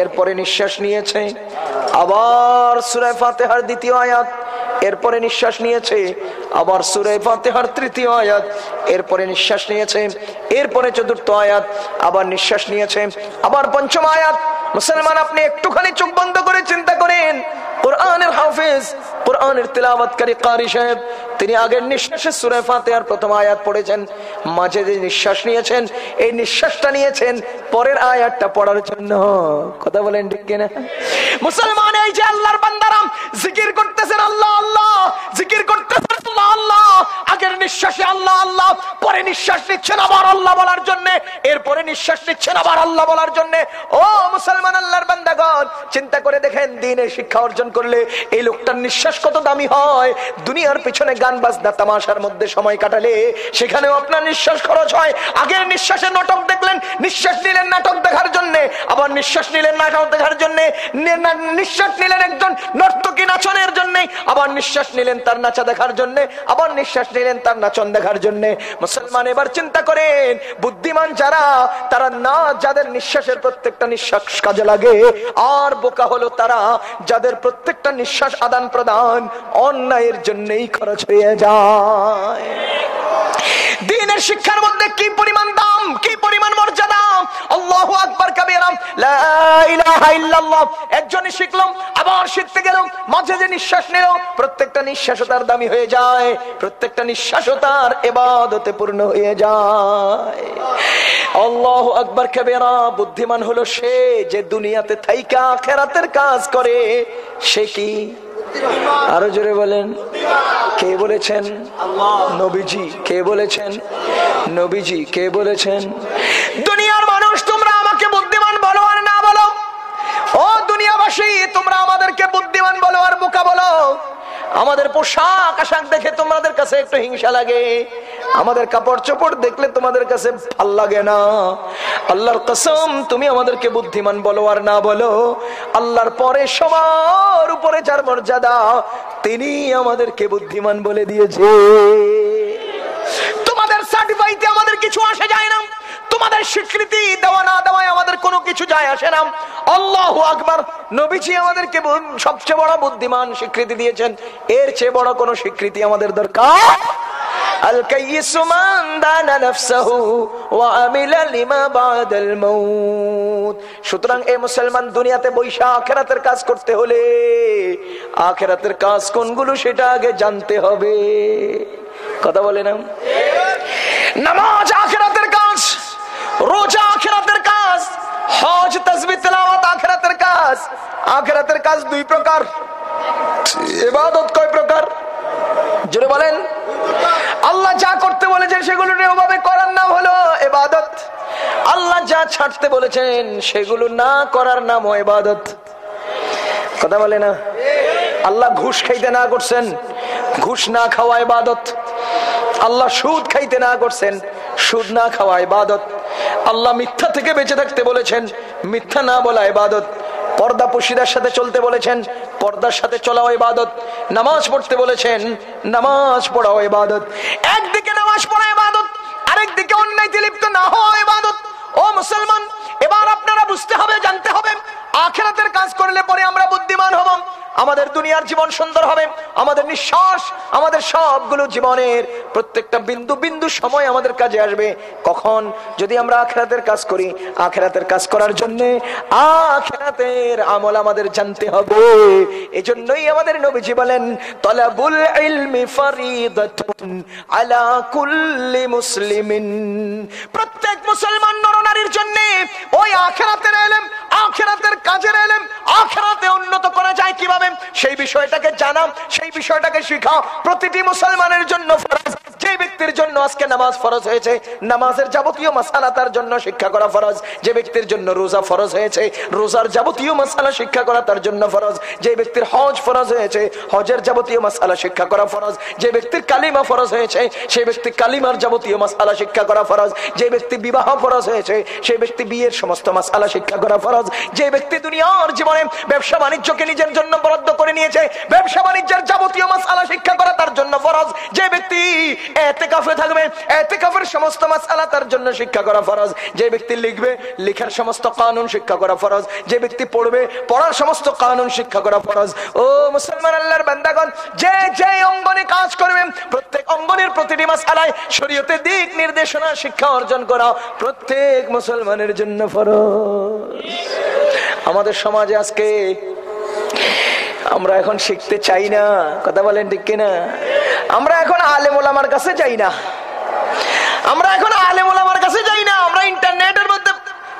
এরপরে নিঃশ্বাস নিয়েছে, আবার সুরে ফাতেহার দ্বিতীয় আয়াত। এরপরে নিঃশ্বাস নিয়েছে, আবার সুরে ফাতেহার তৃতীয় আয়াত। এরপরে নিঃশ্বাস নিয়েছে, এরপরে চতুর্থ আয়াত, আবার নিঃশ্বাস নিয়েছে, আবার পঞ্চম আয়াত। মুসলমান, আপনি একটুখানি চোখ বন্ধ করে চিন্তা করেন। কোরআনের হাফেজ, কোরআনের তেলাওয়াতকারী কারি সাহেব, তিনি আগের নিঃশ্বাসে সুরে ফাতেহার প্রথম আয়াত পড়েছেন, মাঝে যে নিঃশ্বাস নিয়েছেন, এই নিঃশ্বাসটা নিয়েছেন, পরের আয়াতটা পড়ার জন্য। কথা বলেন ঠিক কিনা? মুসলমান, এই যে আল্লাহর বান্দারাম, জিকির করতেছেন আল্লাহ আল্লাহ, জিকির করতেছেন আগের নিঃশ্বাসে আল্লাহ আল্লাহ, পরে নিঃশ্বাস নিচ্ছেন আবার আল্লাহ বলার জন্য। এরপরে নিঃশ্বাস নিচ্ছেন আবার আল্লাহ বলার জন্য। ও মুসলমান আল্লাহর বান্দাগণ, চিন্তা করে দেখেন, দিনের শিক্ষা অর্জন করলে এই লোকটার নিঃশ্বাস কত দামি হয়। দুনিয়ার পিছনে গান, বাজনা, তামাশার মধ্যে সময় কাটালে সেখানেও আপনার নিঃশ্বাস খরচ হয়। আগের নিঃশ্বাসে নাটক দেখলেন, নিঃশ্বাস নিলেন নাটক দেখার জন্য। আবার নিঃশ্বাস নিলেন নাটক দেখার জন্য। নিঃশ্বাস নিলেন একজন নর্তকী নাচনের জন্য। আবার নিঃশ্বাস নিলেন তার নাচা দেখার জন্য। আবার নিঃশ্বাস নিলেন তার নাচন দেখার জন্য। মুসলমান এবার চিন্তা করেন, বুদ্ধিমান যারা, তারা না যাদের নিঃশ্বাসের প্রত্যেকটা নিঃশ্বাস কাজে লাগে। আর বোকা হলো তারা যাদের প্রত্যেকটা নিঃশ্বাস আদান প্রদান অন্যায়ের জন্যই খরচ হয়ে যায়। দিনের শিক্ষার মধ্যে কি পরিমাণ দাম কি পরিমাণ মর্যাদা আল্লাহ আকবর কাবিরাম একজনই শিখলাম, আবার শিখতে গেলাম। মাঝে যে নিঃশ্বাস নিল প্রত্যেকটা নিঃশ্বাসও তার দামি হয়ে যায়। প্রত্যেকটা নিঃশ্বাসও তার এবাদতে পূর্ণ হয়ে যায়। আকবর কাবেরা, বুদ্ধিমান হলো সে যে দুনিয়াতে থাইকা খেরাতের কাজ করে। সে কি? আরও জোরে বলেন। কে বলেছেন? নবীজি, কে বলেছেন? নবীজি, কে বলেছেন? দুনিয়ার মানুষ তোমরা আমাকে বুদ্ধিমান বলো আর না বলো ও দুনিয়াবাসী তোমরা আমাদেরকে বুদ্ধিমান বলো আর বোকা বলো। আমাদের পোশাক আশাক দেখে তোমাদের কাছে একটু হিংসা লাগে। আমাদের কাপড় চোপড় দেখলে তোমাদের কাছে ভালো লাগে না। আল্লাহর কসম, তুমি আমাদেরকে বুদ্ধিমান বলো আর না বলো। আল্লাহর পরে সবার উপরে যার মর্যাদা, তিনি আমাদেরকে বুদ্ধিমান বলে দিয়েছে। তোমাদের সার্টিফাইতে আমাদের কিছু আসে যায় না। তোমাদের স্বীকৃতি দেওয়া না দেওয়ায় আমাদের কোনো কিছু যায় আসে না। আল্লাহ আকবর। নবীজি আমাদেরকে সবচেয়ে বড় বুদ্ধিমান স্বীকৃতি দিয়েছেন। এর চেয়ে বড় কোনো স্বীকৃতি আমাদের দরকার? সুতরাং এই মুসলমান দুনিয়াতে বৈশা আখেরাতের কাজ করতে হলে আখেরাতের কাজ কোনগুলো সেটা আগে জানতে হবে। কথা বলে না নামাজ আখেরাতের কাজ রোজা আখেরাতের কাজ, হজ তসবি তেলাওয়াত আখেরাতের কাজ। আখেরাতের কাজ দুই প্রকার। ইবাদত কয় প্রকার? জোরে বলেন। আল্লাহ যা করতে বলেছেন সেগুলো ওভাবে করার নাম হলো এবাদত আল্লাহ যা ছাড়তে বলেছেন সেগুলো না করার নাম এবাদত কথা বলে না? আল্লাহ ঘুষ খাইতে না করছেন, ঘুষ না খাওয়া ইবাদত। আল্লাহ সুদ খাইতে না করছেন, সুদ না খাওয়া ইবাদত। আল্লাহ মিথ্যা থেকে বেঁচে থাকতে বলেছেন। মিথ্যা না বলা ইবাদত। পর্দা পুশিদার সাথে চলতে বলেছেন। পর্দার সাথে চলাও ইবাদত। নামাজ পড়তে বলেছেন। নামাজ পড়াও ইবাদত। একদিকে নামাজ পড়া ইবাদত, আরেকদিকে অন্যায় লিপ্ত না হওয়া ইবাদত। ও মুসলমান, এবার আপনারা বুঝতে হবে, জানতে হবে আমাদের দুনিয়ার জীবন সুন্দর হবে, আমাদের নিঃশ্বাস, আমাদের সবগুলো জীবনের প্রত্যেকটা বিন্দু বিন্দু সময় আমাদের কাজে আসবে। কখন? যদি আমরা আখেরাতের কাজ করি, আখেরাতের কাজ করার জন্য আখেরাতের আমল আমাদের জানতে হবে। এই জন্যই আমাদের নবীজি বলেন, তলাবুল ইলমি ফারিদাতুন আলা কুল্লি মুসলিমিন। প্রত্যেক মুসলমান নরনারীর জন্য ওই আখেরাতের এলেম আখেরাতের কাজের এলেম আখেরাতে উন্নত করা যায় কীভাবে? সেই বিষয়টাকে জানাম সেই বিষয়টাকে শিখাও। প্রতিটি মুসলমানের জন্য যে ব্যক্তির জন্য আজকে নামাজ ফরজ হয়েছে, নামাজের যাবতীয় তার জন্য শিক্ষা করা ফরজ। যে ব্যক্তির জন্য রোজা ফরজ হয়েছে, রোজার যাবতীয় শিক্ষা করা তার জন্য ফরজ। যে ব্যক্তির হজ ফরজ হয়েছে, হজের যাবতীয় মাসালা শিক্ষা করা ফরজ। যে ব্যক্তির কালিমা ফরজ হয়েছে, সেই ব্যক্তি কালিমার যাবতীয় মাসালা শিক্ষা করা ফরজ। যে ব্যক্তি বিবাহ ফরজ হয়েছে, সেই ব্যক্তি বিয়ের সমস্ত মাসালা শিক্ষা করা ফরজ। যে ব্যক্তি দুনিয়ার জীবনে ব্যবসা বাণিজ্যকে নিজের জন্য বরাদ্দ করে নিয়েছে, ব্যবসা বাণিজ্যের যাবতীয় মাসালা শিক্ষা করা তার জন্য ফরজ। যে ব্যক্তি এতে কাফে থাকবে এতে কাফের সমস্ত মাসালা তার জন্য শিক্ষা করা ফরজ। যে ব্যক্তি লিখবে, লিখার সমস্ত কানুন শিক্ষা করা ফরজ। যে ব্যক্তি পড়বে, পড়ার সমস্ত কানুন শিক্ষা করা ফরজ। ও মুসলমান আল্লাহর বান্দাগণ, যে যে অঙ্গনে কাজ করবে, প্রত্যেক অঙ্গনের প্রতিটি মাসালায় শরীয়তে দিক নির্দেশনা শিক্ষা অর্জন করা প্রত্যেক মুসলমানের জন্য ফরজ। আমাদের সমাজে আজকে আমরা এখন শিখতে চাই না। কথা বলেন ঠিক কিনা? আমরা এখন আলেম ওলামার কাছে যাই না। আমরা এখন আলেম ওলামার কাছে যাই না। আমরা ইন্টারনেটের মধ্যে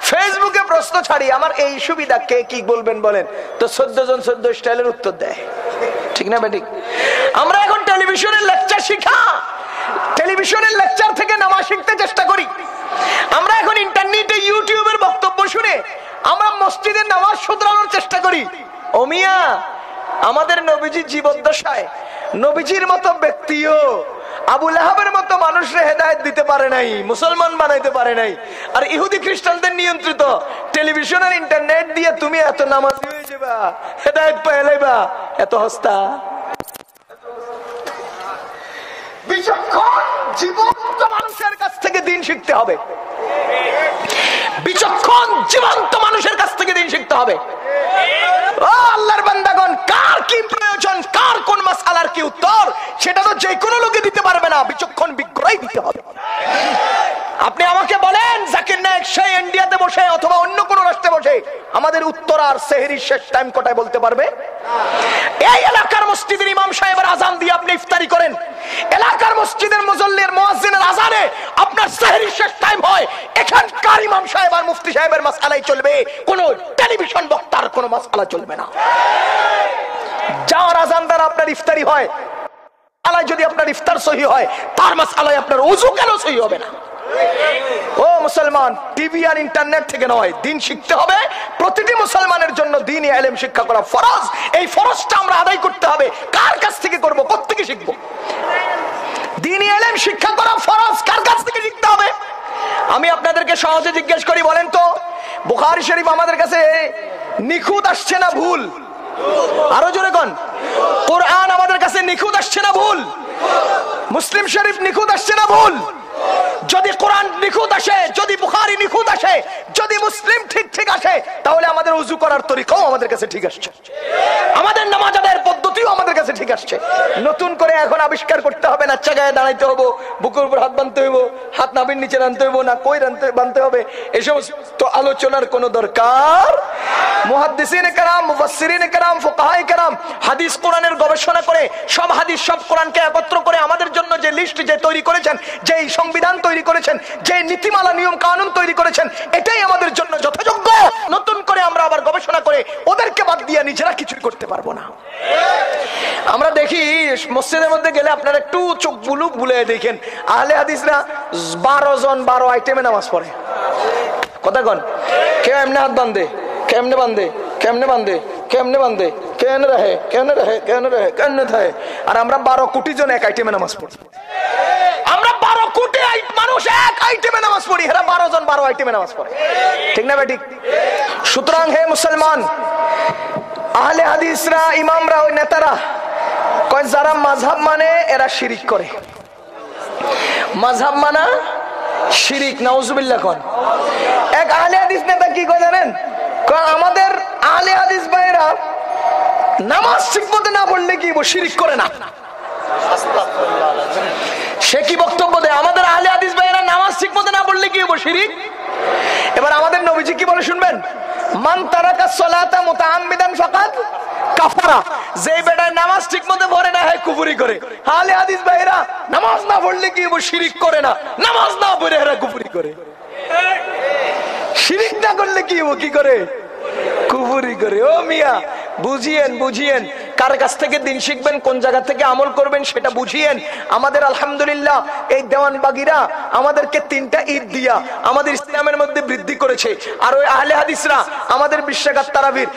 ফেসবুকে প্রশ্ন ছাড়ি, আমার এই সুবিধা কে কি বলবেন বলেন? তো চোদ্দ জন চোদ্দ স্টাইলের উত্তর দেয়। ঠিক না বেঠিক আমরা এখন টেলিভিশনের লেকচার শিখা। টেলিভিশনের লেকচার থেকে নামাজ শিখতে চেষ্টা করি। আমরা এখন ইন্টারনেটে, ইউটিউবের বক্তব্য শুনে আমরা মসজিদের নামাজ শুধরানোর চেষ্টা করি। ওমিয়া আমাদের নবীজি জীবদ্দশায় নবীজির মতো ব্যক্তিও আবুল আহাবের মতো মানুষরা হেদায়ত দিতে পারে নাই, মুসলমান বানাইতে পারে নাই। আর ইহুদি খ্রিস্টানদের নিয়ন্ত্রিত টেলিভিশন আর ইন্টারনেট দিয়ে তুমি এত নামাজ হয়ে যাবা, হেদায়ত পাইলাইবা এত হস্তা। বিচক্ষণ জীবন্ত মানুষের কাছ থেকে দিন শিখতে হবে। বিচক্ষণ জীবন্ত মানুষের কাছ থেকে দিন শিখতে হবে। আল্লাহর কার কি প্রয়োজন, কার কোন কি উত্তর, সেটা তো যে কোনো লোকে দিতে পারবে না। বিচক্ষণ বিক্রয় দিতে হবে। আপনি আমাকে বলেন, জাকির নায়ক সেই ইন্ডিয়াতে বসে অথবা অন্য কোন রাষ্ট্রে বসে আমাদের উত্তর আর সেহেরি শেষ টাইম কোটায় বলতে পারবে? এই এলাকার মসজিদের ইমাম সাহেবের আজান দিয়ে আপনি ইফতারি করেন। এলাকার মসজিদের মুজল্লির মুয়াজ্জিনের আজানে আপনার সেহেরি শেষ টাইম হয়। এখানকার ইমাম সাহেব আর মুফতি সাহেবের মাসালাই চলবে। কোন টেলিভিশন বক্তার কোন মাসালা চলবে না। যার আজান দ্বারা আপনার ইফতারি হয় আলায় যদি আপনার ইফতার সহি হয়, তার মাসালায় আপনার উজু কেন সহি হবে না? ও মুসলমান, টিভি আর ইন্টারনেট থেকে নয়, দিন শিখতে হবে। প্রতিটি মুসলমানের জন্য দিন এলেম শিক্ষা করা ফরজ। এই ফরজটা আমরা আদায় করতে হবে। কার কাছ থেকে করব? থেকে শিখব? দিন এলেম শিক্ষা করা ফরজ। কার কাছ থেকে শিখতে হবে? আমি আপনাদেরকে সহজে জিজ্ঞেস করি, বলেন তো, বুখারি শরীফ আমাদের কাছে, নিখুঁত আসছে না ভুল? আরও জোরে কন। কোরআন আমাদের কাছে নিখুঁত আসছে না ভুল? মুসলিম শরীফ নিখুঁত আসছে না ভুল? যদি কোরআন নিখুঁত আসে, যদি বুখারি নিখুঁত আসে, যদি মুসলিম ঠিক ঠিক আসে, তাহলে আমাদের উজু করার তরিকাও আমাদের কাছে ঠিক আসছে। আমাদের নামাজ আদায়ের পদ্ধতিও আমাদের কাছে ঠিক আসছে। নতুন করে এখন আবিষ্কার করতে হবে না চাগায় দাঁড়াইতে হব, বুকের উপর হাত বানতে হইব, হাত নাবির নিচে রানতে হইব, না কই রানতে, বানতে হবে, এই সমস্ত আলোচনার কোনো দরকার? মুহাদ্দিসিন কারাম, মুফাসসিরিন কারাম ফুকাহায়ে কারাম, হাদিস কোরআনের গবেষণা করে, সব হাদিস সব কোরআনকে একত্র করে আমাদের জন্য যে লিস্ট যে তৈরি করেছেন, যেই সংবিধান তৈরি করেছেন, যে নীতিমালা, নিয়ম, কানুন তৈরি করেছেন, এটাই আমাদের জন্য যথাযোগ্য। নতুন করে আমরা আবার গবেষণা করে ওদেরকে বাদ দিয়ে নিজেরা কিছুই করতে পারব না। আমরা দেখি, মসজিদের মধ্যে গেলে আপনারা একটু চোখ বুলুক বুলে দেখেন। আহলে হাদিসরা বারো জন, বারো আইটেমে নামাজ পড়ে। কথা কন, কেউ এমনি হাত বান্ধে কেমনে বান্ধে কেমনে বান্ধে কেমনে বান্ধে কেন রহে কেন রহে কেন রহে কেন থাকে আর আমরা বারো কোটি জন এক আইটেমে নামাজ পড়ি। আমরা নামাজ পড়ি, এরা বারো জন, বারো আইটেমে নামাজ পড়ে। ঠিক না ভাই সুতরাং হে মুসলমান, আহলে হাদিসরা, ইমামরা, ওই নেতারা, কয় যারা মাঝহাব মানে এরা শিরিক করে। মাঝহাব মানা শিরিক, নাউজুবিল্লাহ কন। এক আহলে হাদিস নেতা কি কয় জানেন? আমাদের আহলে হাদিস ভাইরা নামাজ ঠিক না পড়লে কি শিরিক করে না। সে কি বক্তব্য দেয়? আমাদের আহলে হাদিস ভাইরা নামাজ ঠিক মতো না পড়লে কি শিরিক এবার আমাদের নবীজি কি বলে শুনবেন? মান না করে। ভাইরা নামাজ না পড়লে কি শিরিক করে না। নামাজ না শিরিক না করলে কি করে? করে। ও মিয়া বুঝিয়েন বুঝিয়েন। কার কাছ থেকে দিন শিখবেন, কোন জায়গা থেকে আমল করবেন সেটা বুঝিয়েন। আমাদের আলহামদুলিল্লাহ এই দেওয়ানবাগিরা আমাদেরকে তিনটা ঈদ দিয়া আমাদের ইসলামের মধ্যে বৃদ্ধি করেছে। আর ওই আহলে হাদিসরা আমাদের বিশ্বাঘাত তারাবির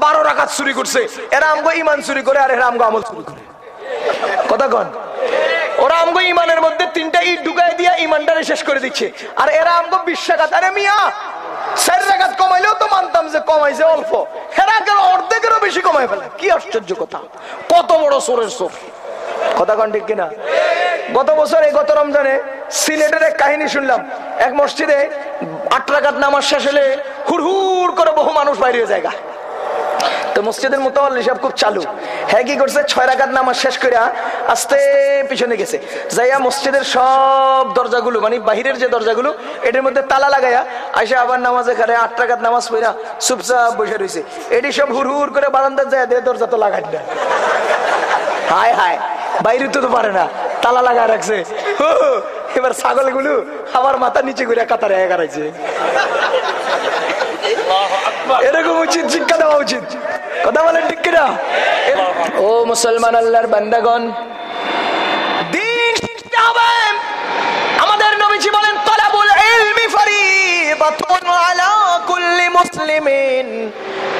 বারো রাখাত চুরি করছে। এরা আমগো ইমান চুরি করে আর এরা আমগো আমল চুরি করে। কথা কন। ওরা আমগো ইমানের মধ্যে তিনটা ইট ঢুকাই দিয়া ইমানটারে শেষ করে দিচ্ছে। আর এরা আমগো বিশ্বাঘাত আরে মিয়া হেরা আশ্চর্য কথা। কত বড় সোরের গত বছর এই গত রমজানে সিলেটের এক কাহিনী শুনলাম। এক মসজিদে আট রাকাত নামাজ শেষ হলে হুড় হুড় করে বহু মানুষ বাইরে জায়গা তো মসজিদের মোতাল্লি সাহেব খুব চালু। হ্যাঁ কি করছে? ছয় রাকাত নামাজ শেষ করে আস্তে পিছনে গেছে। যাইয়া মসজিদের সব দরজাগুলো মানে বাহিরের যে দরজাগুলো, এটার মধ্যে তালা লাগাইয়া আইসা আবার নামাজে খারে আট রাকাত নামাজ পড়া চুপচাপ বসে রয়েছে এটি সব হুর হুর করে বারান্দার যায় দে দরজা তো লাগাই না। হায় হায়, বাইরে তো পারে না। তালা লাগা রাখছে। এবার ছাগলগুলো আবার মাথা নিচে করে কাতারে এগারাইছে এরকম উচিত, শিক্ষা দেওয়া উচিত। কথা বলেন ঠিক কিনা? ও মুসলমান আল্লাহর বান্দাগণ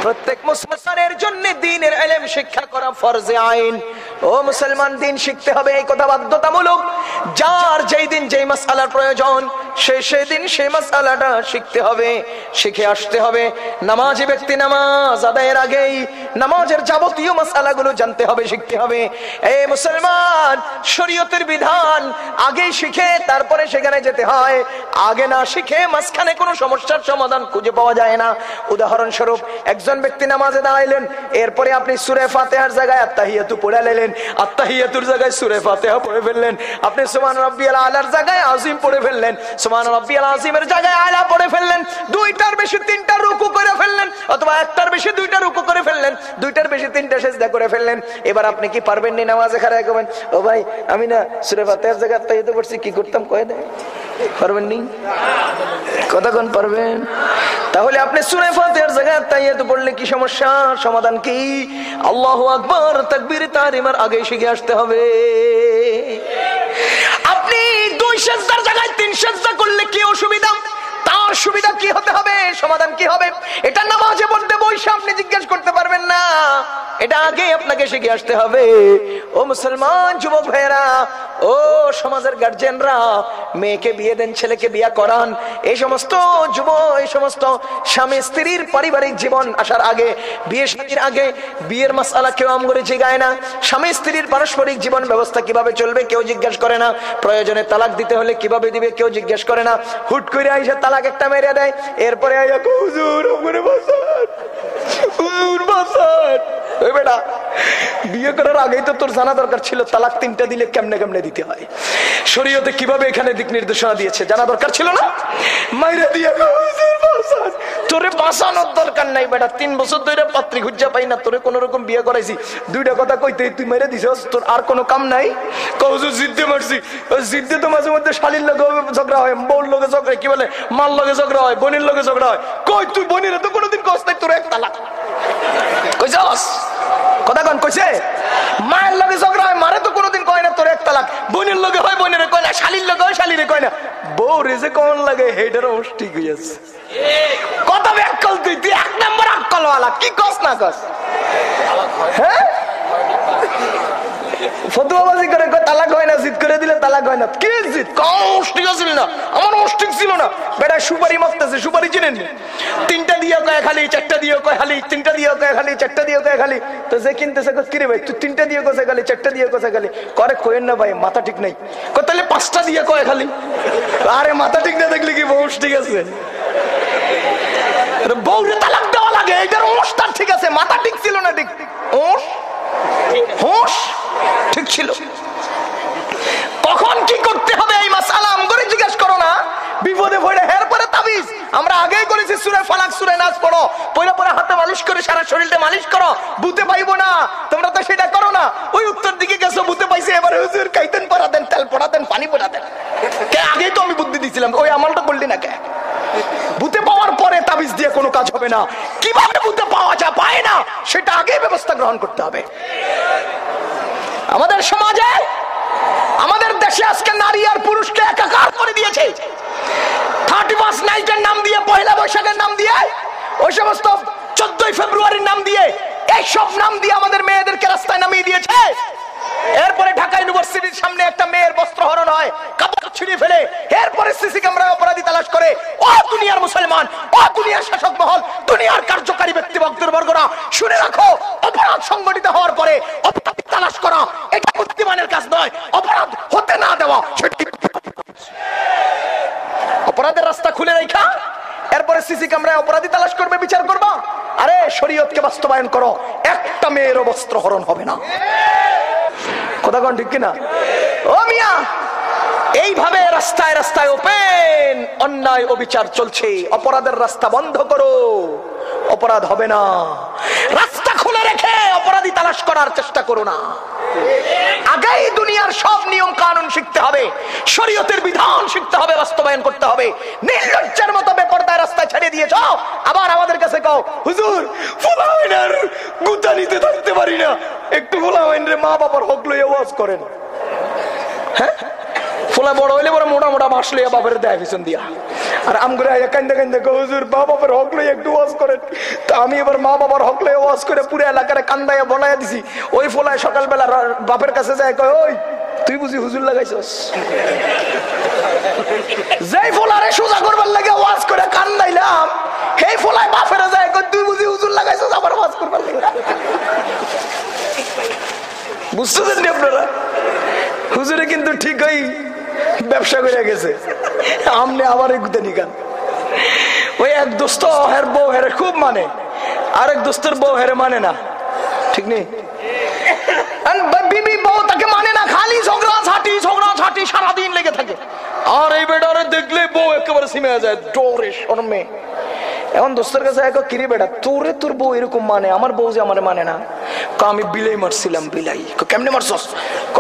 প্রত্যেক মুসলমানের জন্য দিনের ইলম শিক্ষা করা ফরজে আইন। ও মুসলমান, দিন শিখতে হবে এই কথা বাধ্যতামূলক। যার যেই দিন যেই মাসালার প্রয়োজন, সে সেই দিন সেই মাসালাটা শিখতে হবে, শিখে আসতে হবে। নামাজি ব্যক্তি নামাজ আদায়ের আগেই নামাজের যাবতীয় মাসালাগুলো জানতে হবে, শিখতে হবে। এই মুসলমান, শরীয়তের বিধান আগেই শিখে তারপরে সেখানে যেতে হয়। আগে না শিখে মাঝখানে কোনো সমস্যার সমাধান খুঁজে পাওয়া যায় না। উদাহরণস্বরূপ, একজন ব্যক্তি নামাজে দাঁড়াইলেন, এরপরে আপনি সুরে ফাতেহার জায়গায় আত্মাহিয়াতু পড়ে লেলেন আত্মাহিয়াতুর জায়গায় সুরে ফাতেহা পড়ে ফেললেন। আপনি সুমান রব্বিয়াল আলার জায়গায় আজিম পড়ে ফেললেন। সুমান রব্বিয়াল আজিমের জায়গায় আলা পড়ে ফেললেন। দুইটার বেশি, তিনটা রুকু করে ফেললেন। অথবা একটার বেশি, দুইটা রুকু করে ফেললেন। দুইটার বেশি, তিনটা সেজদা করে ফেললেন। এবার আপনি কি পারবেন নি নামাজে খারাপ ও ভাই, আমি না সুরে ফাতেহার জায়গায় আত্মাহিয়াতু পড়ছি, কি করতাম? কয়ে দেয়? পারবেন কতক্ষণ পারবেন? তাহলে আপনি সুরে ফাতেহার জায়গায় তো পড়লে কি সমস্যা? সমাধান কি? আল্লাহ আকবর, তাকবীর তারিমার আগে শিখে আসতে হবে। আপনি দুই সেজদার জায়গায় তিন সেজদা করলে কি অসুবিধা? তার সুবিধা কি হতে হবে? সমাধান কি হবে? এটা নামাজে মধ্যে বইসে আপনি জিজ্ঞেস করতে পারবেন না। এটা আগে আপনাকে শিখে আসতে হবে। ও মুসলমান যুবক ভাইয়েরা, ও সমাজের গার্জেনরা মেয়েকে বিয়ে দেন, ছেলেকে বিয়া করান এই সমস্ত যুব এই সমস্ত স্বামী স্ত্রীর পারিবারিক জীবন আসার আগে, বিয়ে শাদীর আগে, বিয়ের মাসালা কেউ আম জিগায় না। স্বামী স্ত্রীর পারস্পরিক জীবন ব্যবস্থা কীভাবে চলবে কেউ জিজ্ঞেস করে না। প্রয়োজনে তালাক দিতে হলে কীভাবে দিবে কেউ জিজ্ঞেস করে না। হুট করে আইসা তালাক একটা মেরে দেয়। এরপরে হুজুর বাঁচান বেটা, বিয়ে করার আগেই তো তোর জানা দরকার ছিল তালাক তিনটা দিলে কেমনে কেমনে দিতে হয়। শরীয়তে কীভাবে এখানে দিক নির্দেশনা দিয়েছে জানা দরকার ছিল না? মাইরা দিয়ে। তোরে বাঁচানোর দরকার নাই বেটা, তিন বছর ধরে পাত্রী খুঁজা পাই না, তোরে কোন বিয়ে করাইছি। দুইটা কথা কইতে তুই মেরে দিছস, তোর আর কোনো কাম নাই? কৌজু জিদ্দে মারছি। জিদ্দে তো মাঝে মধ্যে শালির লগে ঝগড়া হয়, বউর লগে ঝগড়া কি বলে, মার লগে ঝগড়া হয়, বোনের লগে ঝগড়া হয়। কই তুই বোনের তো কোনোদিন কস নাই, তোর এক তালাক? কইছস? কথা কন মায়ের লগে ঝগড়া হয়, মারে কোনোদিন কয় না, তোর এক তালাক। বোনের লগে হয়, বোনের কয় না, শালির হয়, শালিরে কয় না। বউ রেজে কমন লাগে হেডের ঠিক হইয়াছে কত ব্যাকল তুই তুই এক নম্বর আক্কলওয়ালা, কি কস না কস? হ্যাঁ? ছিল না, আমার দিয়ে কয় চারটা দিয়ে কয় খালি কিরে কয়েন না ভাই, মাথা ঠিক নাই। তাহলে পাঁচটা দিয়ে কয় খালি? আরে মাথা ঠিক না দেখলি কি বউস ঠিক আছে? বউরে তালাক দেওয়া লাগে, এইটার অনুষ্ঠান ঠিক আছে, মাথা ঠিক ছিল না ঠিক। ওস হোস ঠিক ছিল। কখন কি করতে হবে এই মাসালা? আমগরে জিজ্ঞাসা করো না। বিপদে পড়ে হের পরে তাবিজ। আমরা আগেই করেছি সুরে ফালাক, সুরে নাচ, পড়ো। পরে পরে হাতে মালিশ করে, সারা শরীরটা মালিশ করো। বুতে পাইবো না। তোমরা তো সেটা করো না। ওই উত্তর দিকে গেছো, বুতে পাইছে। এবার হুজুর, কাইতেন পড়া দেন তেল পড়া দেন পানি পড়া দেন কে? আগেই তো আমি বুদ্ধি দিছিলাম। ওই আমলটা করলি না কে? বুতে পাওয়ার পরে তাবিজ দিয়ে কোনো কাজ হবে না। কীভাবে বুদ্ধে পাওয়া যায়, পায় না? সেটা আগেই ব্যবস্থা গ্রহণ করতে হবে। আমাদের সমাজে আমাদের দেশে আজকে নারী আর পুরুষকে একাকার করে দিয়েছে। থার্টি ফার্স্ট নাইটের নাম দিয়ে পয়লা বৈশাখের নাম দিয়ে, ওই সমস্ত চোদ্দই ফেব্রুয়ারির নাম দিয়ে, এইসব নাম দিয়ে আমাদের মেয়েদেরকে রাস্তায় নামিয়ে দিয়েছে। এরপরে ঢাকা ইউনিভার্সিটির সামনে একটা মেয়ের বস্ত্র হরণ হয়, কাপড় ছিঁড়ে ফেলে। এরপরে সিসি ক্যামেরায় অপরাধী তালাশ করে ও দুনিয়ার মুসলমান ও দুনিয়ার শাসক মহল, দুনিয়ার কার্যকারী ব্যক্তি বর্গরা, শুনে রাখো, অপরাধ সংগঠিত হওয়ার পরে অপরাধী তালাশ করা, এটা বুদ্ধিমানের কাজ নয়, অপরাধ হতে না দেওয়া অপরাধের রাস্তা খুলে রেখা। এরপরে সিসি ক্যামেরায় অপরাধী তালাশ করবে, বিচার করবা। আরে, শরীয়তকে বাস্তবায়ন করো। একটা মেয়েরও বস্ত্র হরণ হবে না। কথা কন ঠিক কিনা? ও মিয়া, এইভাবে রাস্তায় রাস্তায় ওপেন, অন্যায় অবিচার চলছে। অপরাধের রাস্তা বন্ধ করো। অপরাধ হবে না। রাস্তা খুলে রেখে অপরাধী তালাশ করার চেষ্টা করো না। আগেই দুনিয়ার সব নিয়ম কানুন শিখতে হবে, শরীয়তের বিধান শিখতে হবে, বাস্তবায়ন করতে হবে। নির্লজ্জের মতো বেপরদায় রাস্তায় ছেড়ে দিয়েছ আবার আমাদের কাছে কও, হুজুর ফুলাওয়াইনার গুতা নিতে থাকতে পারি না। একটু ফুলাওয়াইন রে মা বাবার হক লইয়া করেন। হ্যাঁ? ফোলা বড় হইলে বড় মোটা মোটা মাস লইয়া বাপের দেয় পিছন দিয়া। আর আম করে কান্দে কান্দে হুজুর, মা বাবার হক লইয়া একটু ওয়াজ করেন। তা আমি এবার মা বাবার হক লইয়া ওয়াজ করে পুরো এলাকারে কান্দাইয়া বলাইয়া দিছি। ওই ফোলায় সকালবেলা বাপের কাছে যায়, কয়, ওই, তুই বুঝি হুজুর লাগাইছস? যেই ফোলারে সোজা করবার লাগে ওয়াজ করে কান্দাইলাম, সেই ফোলায় বাপের যায়, কয়, তুই বুঝি হুজুর লাগাইছস আবার ওয়াজ করবার লাগে বুঝতেছেন আপনারা? হুজুরে কিন্তু ঠিক ওই ব্যবসা করে গেছে। আমনে আবার এগুতে নিকান ওই এক দোস্ত হের বউ হেরে খুব মানে। আরেক দোস্তের বউ হেরে মানে না। ঠিক নেই? মানে সারাদিন লেগে থাকে। আর এই বেডারে দেখলে বউ একেবারে সিমে যায়, ডোরে শর্মে। এখন দোস্তের কাছে এক কিরে বেটা, তোরে তোর বউ এরকম মানে আমার বউ যে আমার মানে না। আমি বিলাই মারছিলাম, বিলাই। কেমনে মারছস?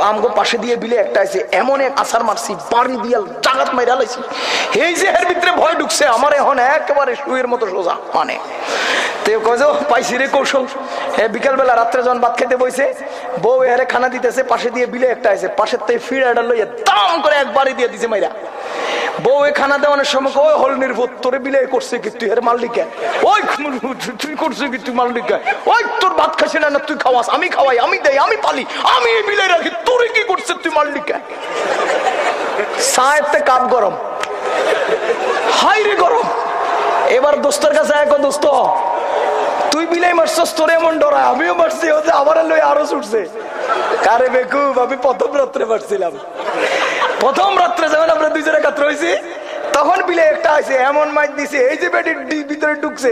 আমগো পাশে দিয়ে বিলে একটা আছে, এমন এক আসার মারছি, বাড়ি দিয়া জাগাত মাইরা লাইছি। এই যে এর ভিতরে ভয় ঢুকছে, আমার এখন একেবারে শুয়ের মতো সোজা মানে। পাইছি রে কৌশল। হ্যাঁ বিকালবেলা রাত্রে যখন ভাত খেতে বইছে, বউ এহারে খানা দিতেছে, পাশে দিয়ে বিলে একটা আছে পাশের থেকে ফিরে লইয়া দাম করে এক একবারই দিয়ে দিছে মাইরা। বউ খানা দেওয়ানোর সময় ওই হল নির্বোধ তোরে বিলে করছে কি তুই? এর মাল্লিকা ওই তুই করছে কি তুই মাল্লিকা ওই তোর ভাত খাসি না তুই খাওয়াস, আমি খাওয়াই, আমি দেই, আমি পালি, আমি এই বিলে রাখি, তোরে কি করছে তুই মাল্লিকা সাহেবতে কাপ গরম। হাই রে গরম! এবার দোস্তের কাছে এক দোস্ত। তুই বিলাই মারছস, তোর এমন ডরা আমিও মারছি ও যে আমার লই আরও ছুটছে। কারে বেকুব, আমি প্রথম রাত্রে মারছিলাম। প্রথম রাত্রে যখন আমরা দুজনে কাত্র হয়েছি, তখন বিলে একটা আছে, এমন মাইক দিছে, এই যে বেটির ভিতরে ঢুকছে।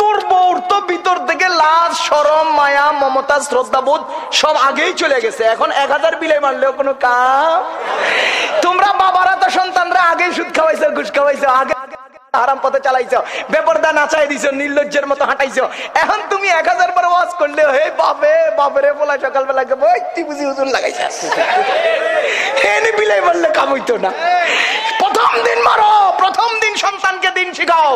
তোর বউর তো ভিতর থেকে লাজ সরম, মায়া, মমতা শ্রদ্ধা বোধ সব আগেই চলে গেছে। এখন এক হাজার বিলে মারলেও কোনো কাম? তোমরা বাবারা তো সন্তানরা আগেই সুদ খাওয়াইছো, ঘুষ খাওয়াইছো, আগে হারাম পথে চালাইছো, বেপরদা নাচাই দিছো, নির্লজ্জের মতো হাঁটাইছো। এখন তুমি এক হাজার বার ওয়াজ করলে, হে বাপে, বাপরে বলা সকালবেলা বই তুই বুঝি হুজুর লাগাইছিস বিলাই না। প্রথম দিন মারো, প্রথম দিন সন্তানকে দিন শিখাও।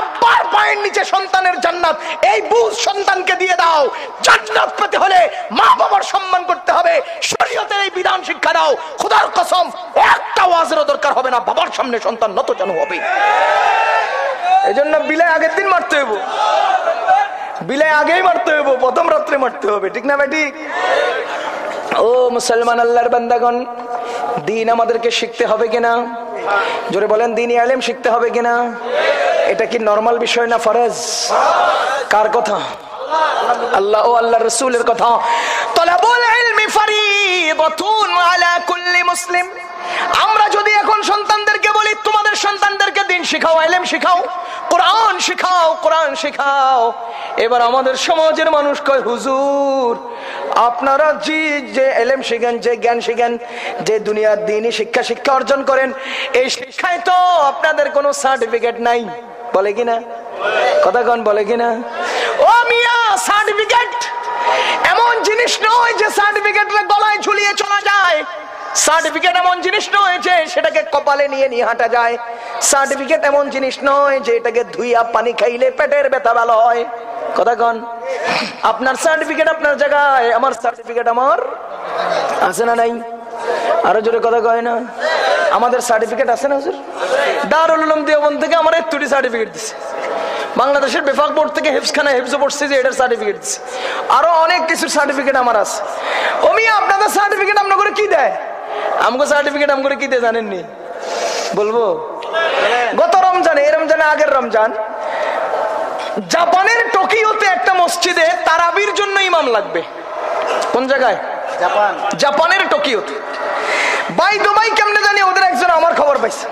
আব্বার পায়ের নিচে সন্তানের জান্নাত, এই বুঝ সন্তানকে দিয়ে দাও। জান্নাত পেতে হলে মা বাবার সম্মান করতে হবে। শরীয়তের এই বিধান শিক্ষা দাও খোদার কসম, একটা ওয়াজেরও দরকার হবে না। বাবার সামনে সন্তান নত যেন হবে। এই জন্য বিলাই আগের দিন মারতে হইব। বিলাই আগেই মারতে হইব। প্রথম রাত্রে মারতে হবে। ঠিক না ঠিক? ও মুসলমান আল্লাহর বান্দাগণ, দিন আমাদেরকে শিখতে হবে কিনা? জোরে বলেন দিনই আলেম শিখতে হবে কিনা? এটা কি নর্মাল বিষয় না ফরজ? কার কথা? আল্লাহ ও আল্লাহ রসুলের কথা। তলাবুল ইলমি ফরিদাতুন আলা কুল্লি মুসলিম। আমরা যদি এখন সন্তানদেরকে বলি তোমাদের সন্তানদেরকে দিন শিখাও এলেম শিখাও, কোরআন শিখাও কোরআন শিখাও। এবার আমাদের সমাজের মানুষ কয়, হুজুর, আপনারা জি, যে এলেম শিখেন, যে জ্ঞান শিখেন, যে দুনিয়ার দিনই শিক্ষা শিক্ষা অর্জন করেন, এই শিক্ষায় তো আপনাদের কোনো সার্টিফিকেট নাই। বলে কিনা কথা কন, বলে কিনা ও মিয়া, সার্টিফিকেট এমন জিনিস নয় যে সার্টিফিকেট গলায় ঝুলিয়ে চলা যায়। সার্টিফিকেট এমন জিনিস নয় যে সেটাকে কপালে নিয়ে নিয়ে হাঁটা যায়। সার্টিফিকেট এমন জিনিস নয় যে এটাকে ধুইয়া পানি খাইলে পেটের ব্যথা ভালো হয়। কথা কন, আপনার সার্টিফিকেট আপনার জায়গায়, আমার সার্টিফিকেট আমার আছে না নাই? আরও জোরে কথা কয় না। আমাদের সার্টিফিকেট আছে না হুজুর? দারুল উলুম দেওবন্দ থেকে আমার একটুটি সার্টিফিকেট দিছে। বাংলাদেশের বেফাক বোর্ড থেকে হেফসখানা হেফজো পড়ছে যে এটার সার্টিফিকেট দিচ্ছে আরও অনেক কিছুর সার্টিফিকেট আমার আছে। ওমি আপনাদের সার্টিফিকেট আপনার করে কি দেয়? আমাকে সার্টিফিকেট আম করে কি দেয় জানেননি? বলব? গত রমজানে এই রমজানে আগের রমজান জাপানের টোকিওতে একটা মসজিদে তারাবির জন্য ইমাম লাগবে। কোন জায়গায়? জাপান। জাপানের টোকিওতে। বাই দুবাই কেমনে জানি ওদের একজন আমার খবর পাইছে।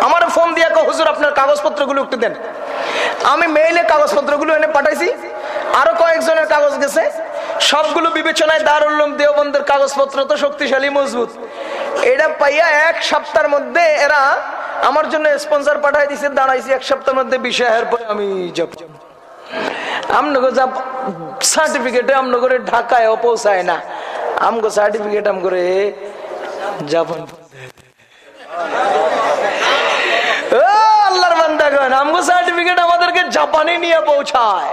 আমার ফোন দিয়ে কো হুজুর আপনার কাগজপত্রগুলো একটু দেন। আমি মেইলে কাগজপত্রগুলো এনে পাঠাইছি। আরও কয়েকজনের কাগজ গেছে। সবগুলো বিবেচনায় দারুল্লম দেওবন্দের কাগজপত্র তো শক্তিশালী, মজবুত। এটা পাইয়া এক সপ্তাহের মধ্যে এরা আমার জন্য স্পন্সর পাঠাই দিছে, দাঁড়াইছি, এক সপ্তাহের মধ্যে বিষয়ের পরে আমি যাব। সার্টিফিকেটে ঢাকায় পৌঁছায় না। আমগো সার্টিফিকেট সার্টিফিকেট আমাদেরকে জাপানে নিয়ে পৌঁছায়।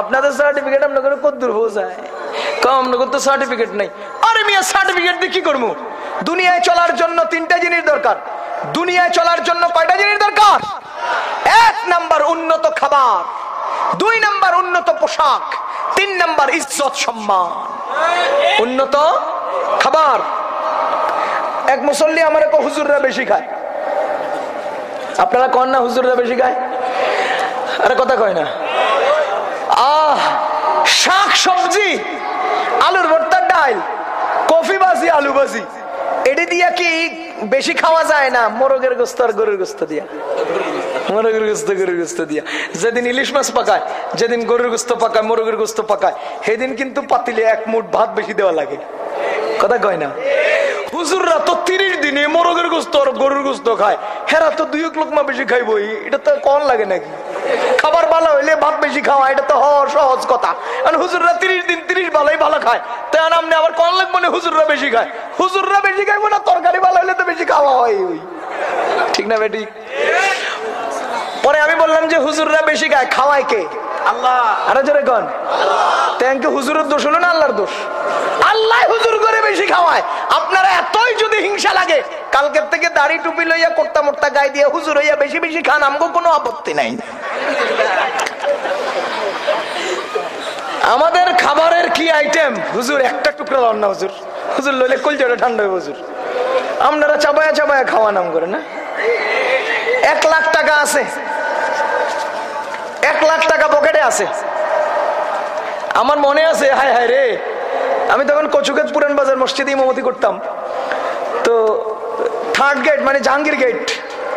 আপনাদের সার্টিফিকেট আপনাদের কত দূর পৌঁছায় কম নগর তো সার্টিফিকেট নাই। আরে মিয়া সার্টিফিকেট দিয়ে কি করব? দুনিয়ায় চলার জন্য তিনটা জিনিস দরকার। দুনিয়ায় চলার জন্য কয়টা জিনিস দরকার? এক নাম্বার উন্নত খাবার, দুই নাম্বার উন্নত পোশাক, তিন নাম্বার ইজ্জত সম্মান। উন্নত খাবার। এক মুসল্লি আমার এক হুজুররা বেশি খায়। আপনারা কন না, হুজুররা বেশি খায়? আরে কথা কয় না। আহ, শাক সবজি, আলুর ভর্তার ডাল, কফি বাজি, আলু বাজি। এটি দিয়া কি বেশি খাওয়া যায় না? মোরগের গোস্ত আর গরুর গোস্ত দিয়া। মোরগের গোস্ত, গরুর গোস্ত দিয়া। যেদিন ইলিশ মাছ পাকায়, যেদিন গরুর গোস্ত পাকায়, মোরগের গোস্ত পাকায়, সেদিন কিন্তু পাতিলে এক মুঠ ভাত বেশি দেওয়া লাগে। কথা কয় না? হুজুররা তো তিরিশ দিনে মোরগের গোস্ত আর গরুর গোস্ত খায়। হেরা তো দুই লোকমা বেশি খাইবই। এটা তো কম লাগে নাকি? খাবার ভালো হইলে ভাত বেশি খাওয়া, এটা তো সহজ কথা। কারণ হুজুররা তিরিশ দিন তিরিশ ভালোই ভালো খায়। তাই আপনি আবার কন লাগবে হুজুররা বেশি খায়। হুজুররা বেশি খাইবো না, তরকারি ভালো হইলে তো বেশি খাওয়া হয় ঠিক না বেটি? পরে আমি বললাম যে হুজুররা বেশি খায় খাওয়ায় কে? আল্লাহ। আরও জোরে কন। ট্যাঙ্কে হুজুরের দোষ হলো না আল্লাহর দোষ? আল্লাহ হুজুর করে বেশি খাওয়ায়। আপনারা এতই যদি হিংসা লাগে কালকের থেকে দাড়ি টুপি লইয়া কোর্তা মোর্তা গায়ে দিয়ে হুজুর হইয়া বেশি বেশি খান আমগো কোনো আপত্তি নাই। আমাদের খাবারের কি আইটেম হুজুর একটা টুকরা লন না হুজুর। হুজুর লইলে কলজাটা ঠান্ডা হবে হুজুর। আপনারা চাবায়া চাবায়া খাওয়া নাম করে না? এক লাখ টাকা আছে। এক লাখ টাকা পকেটে আছে। আমার মনে আছে, হায় হায় রে, আমি তখন কচুকেত পুরান বাজার মসজিদে ইমামতি করতাম। তো থার্ড গেট মানে জাহাঙ্গীর গেট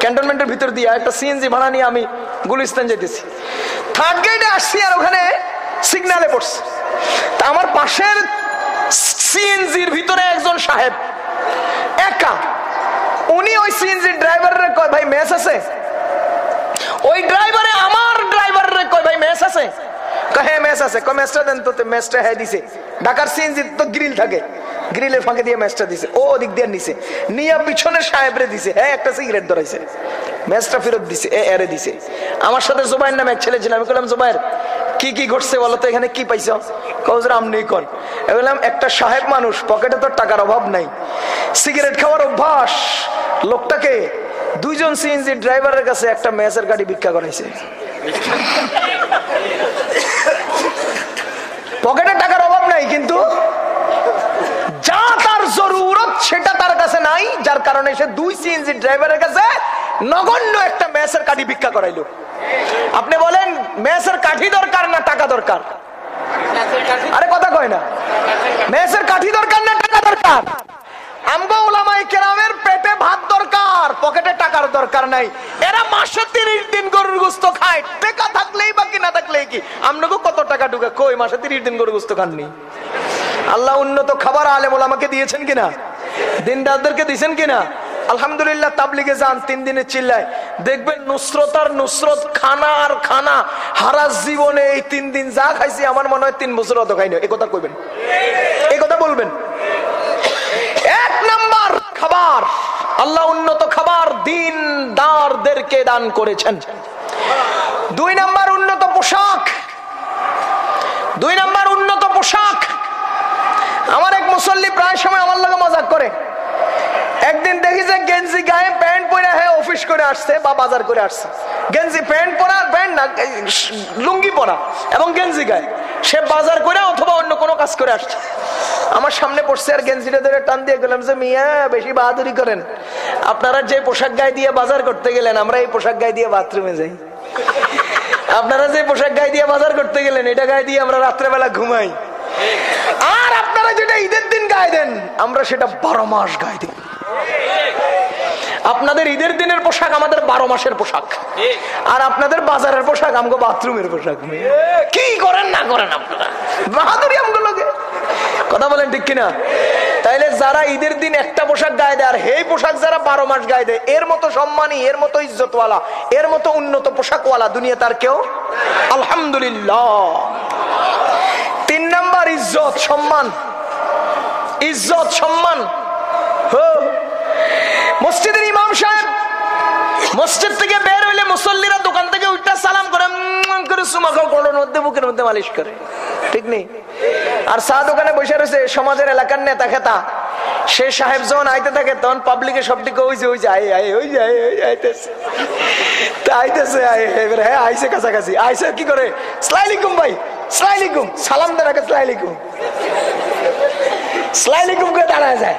ক্যান্টনমেন্টের ভিতর দিয়ে একটা সিএনজি ভাড়া নিয়ে আমি গুলিস্তান যেতেছি থার্ড গেটে আসছি আর ওখানে সিগনালে পড়ছে। তা আমার পাশের সিএনজির ভিতরে একজন সাহেব, একা। উনি ওই সিএনজির ড্রাইভারের কয়, ভাই মেস আছে? ওই ড্রাইভারে আমার ড্রাইভারের কয়, ভাই, মেস আছে? হ্যাঁ মেস আছে। কয়, মেসটা দেন তো মেসটা হ্যাঁ দিছে। ঢাকার সিএনজি তো গ্রিল থাকে। গ্রিলের ফাঁকে দিয়ে ম্যাচটা দিছে। ও ওদিক দিয়ে নিছে। নিয়ে পিছনে সাহেবরে দিছে। হ্যাঁ একটা সিগারেট ধরাইছে। ম্যাচটা ফেরত দিছে। এ এরে দিছে। আমার সাথে জোবাইর নামে এক ছেলে ছিল। আমি বললাম জোবাইর, কি কি ঘটছে বলো তো, এখানে কি পাইছ? কৌজরা আমনি কন? বললাম একটা সাহেব মানুষ, পকেটে তো টাকার অভাব নাই। সিগারেট খাওয়ার অভ্যাস, লোকটাকে দুইজন সিএনজি ড্রাইভারের কাছে একটা ম্যাচের গাড়ি ভিক্ষা করাইছে। পকেটে টাকার অভাব নাই কিন্তু যা তার জরুরত সেটা তার কাছে নাই, যার কারণে সে দুই সিএনজি ড্রাইভারের কাছে নগণ্য একটা ম্যাচের কাঠি ভিক্ষা করাইলো। আপনি বলেন ম্যাচের কাঠি দরকার না টাকা দরকার? আরে কথা কয় না। ম্যাচের কাঠি দরকার না টাকা দরকার? পেটে ভাত দরকার, পকেটে টাকার দরকার নাই। এরা মাসে দিন গরুর খায়। থাকলেই থাকলেই কি? কত টাকা কই আল্লাহ উন্নত খাবার আলেম ওলামাকে দিয়েছেন কিনা? দিন দিয়েছেন কিনা? আলহামদুলিল্লাহ, তাবলিগে যান, তিন দিনের চিল্লায়। দেখবেন নুসরত আর নুসরত খানা আর খানা, হারা জীবনে এই তিন দিন যা খাইছি, আমার মনে হয় তিন বছর অত খাইনি। কথা কইবেন। এই কথা বলবেন। এক নাম্বার খাবার। আল্লাহ উন্নত খাবার দিন দারদেরকে দান করেছেন। দুই নাম্বার উন্নত পোশাক। দুই নাম্বার উন্নত পোশাক। আমার এক মুসল্লি প্রায় সময় আমার লগে মজাক করে। একদিন দেখি যে গেঞ্জি গায়ে প্যান্ট পরে হ্যাঁ অফিস করে আসছে বা বাজার করে আসছে। গেঞ্জি প্যান্ট পরা, প্যান্ট না লুঙ্গি পরা এবং গেঞ্জি গায়ে। সে বাজার করে অথবা অন্য কোনো কাজ করে আসছে। আমার সামনে পড়ছে আর গেঞ্জিটা ধরে টান দিয়ে গেলাম যে, মিয়া, বেশি বাহাদুরি করেন। আপনারা যে পোশাক গায়ে দিয়ে বাজার করতে গেলেন, আমরা এই পোশাক গায়ে দিয়ে বাথরুমে যাই। আপনারা যে পোশাক গায়ে দিয়ে বাজার করতে গেলেন, এটা গায়ে দিয়ে আমরা রাত্রেবেলা ঘুমাই। আর আপনারা যেটা ঈদের দিন গায়ে দেন, আমরা সেটা বারো মাস গায়ে দিই। আপনাদের ঈদের দিনের পোশাক আমাদের বারো মাসের পোশাক। আর আপনাদের বাজারের পোশাক আমগো বাথরুমের পোশাক। কি করেন না করেন আপনারা? কথা বলেন ঠিক কিনা? তাইলে যারা ঈদের দিন একটা পোশাক গায়ে দেয়, আর এই পোশাক যারা বারো মাস গায়ে দেয়, এর মতো সম্মানী, এর মতো ইজ্জতওয়ালা, এর মতো উন্নত পোশাকওয়ালা দুনিয়া তার কেউ আলহামদুলিল্লাহ। তিন নাম্বার ইজ্জত, সম্মান। ইজ্জত, সম্মান। মসজিদের ইমাম সাহেব, মসজিদ থেকে বের হইলে মুসল্লিরা দোকান থেকে উল্টা সালাম করে করে সুমাখাও গড়ের মধ্যে, বুকের মধ্যে মালিশ করে। ঠিক নেই? আর চা দোকানে বসে রয়েছে সমাজের এলাকার নেতা খেতা সে সাহেব যখন আইতে থাকে, তখন পাবলিকের সব দিকে ওই যে ওই যে, আয়, ওই যে, আইতেছে। আইতেছে এবার হ্যাঁ আইসে কাছাকাছি। আইসে কি করে? সালাইলিকুম ভাই সালাইলিকুম সালাম দেন আগে সালাইলিকুম সালাইলিকুম করে দাঁড়ায় যায়।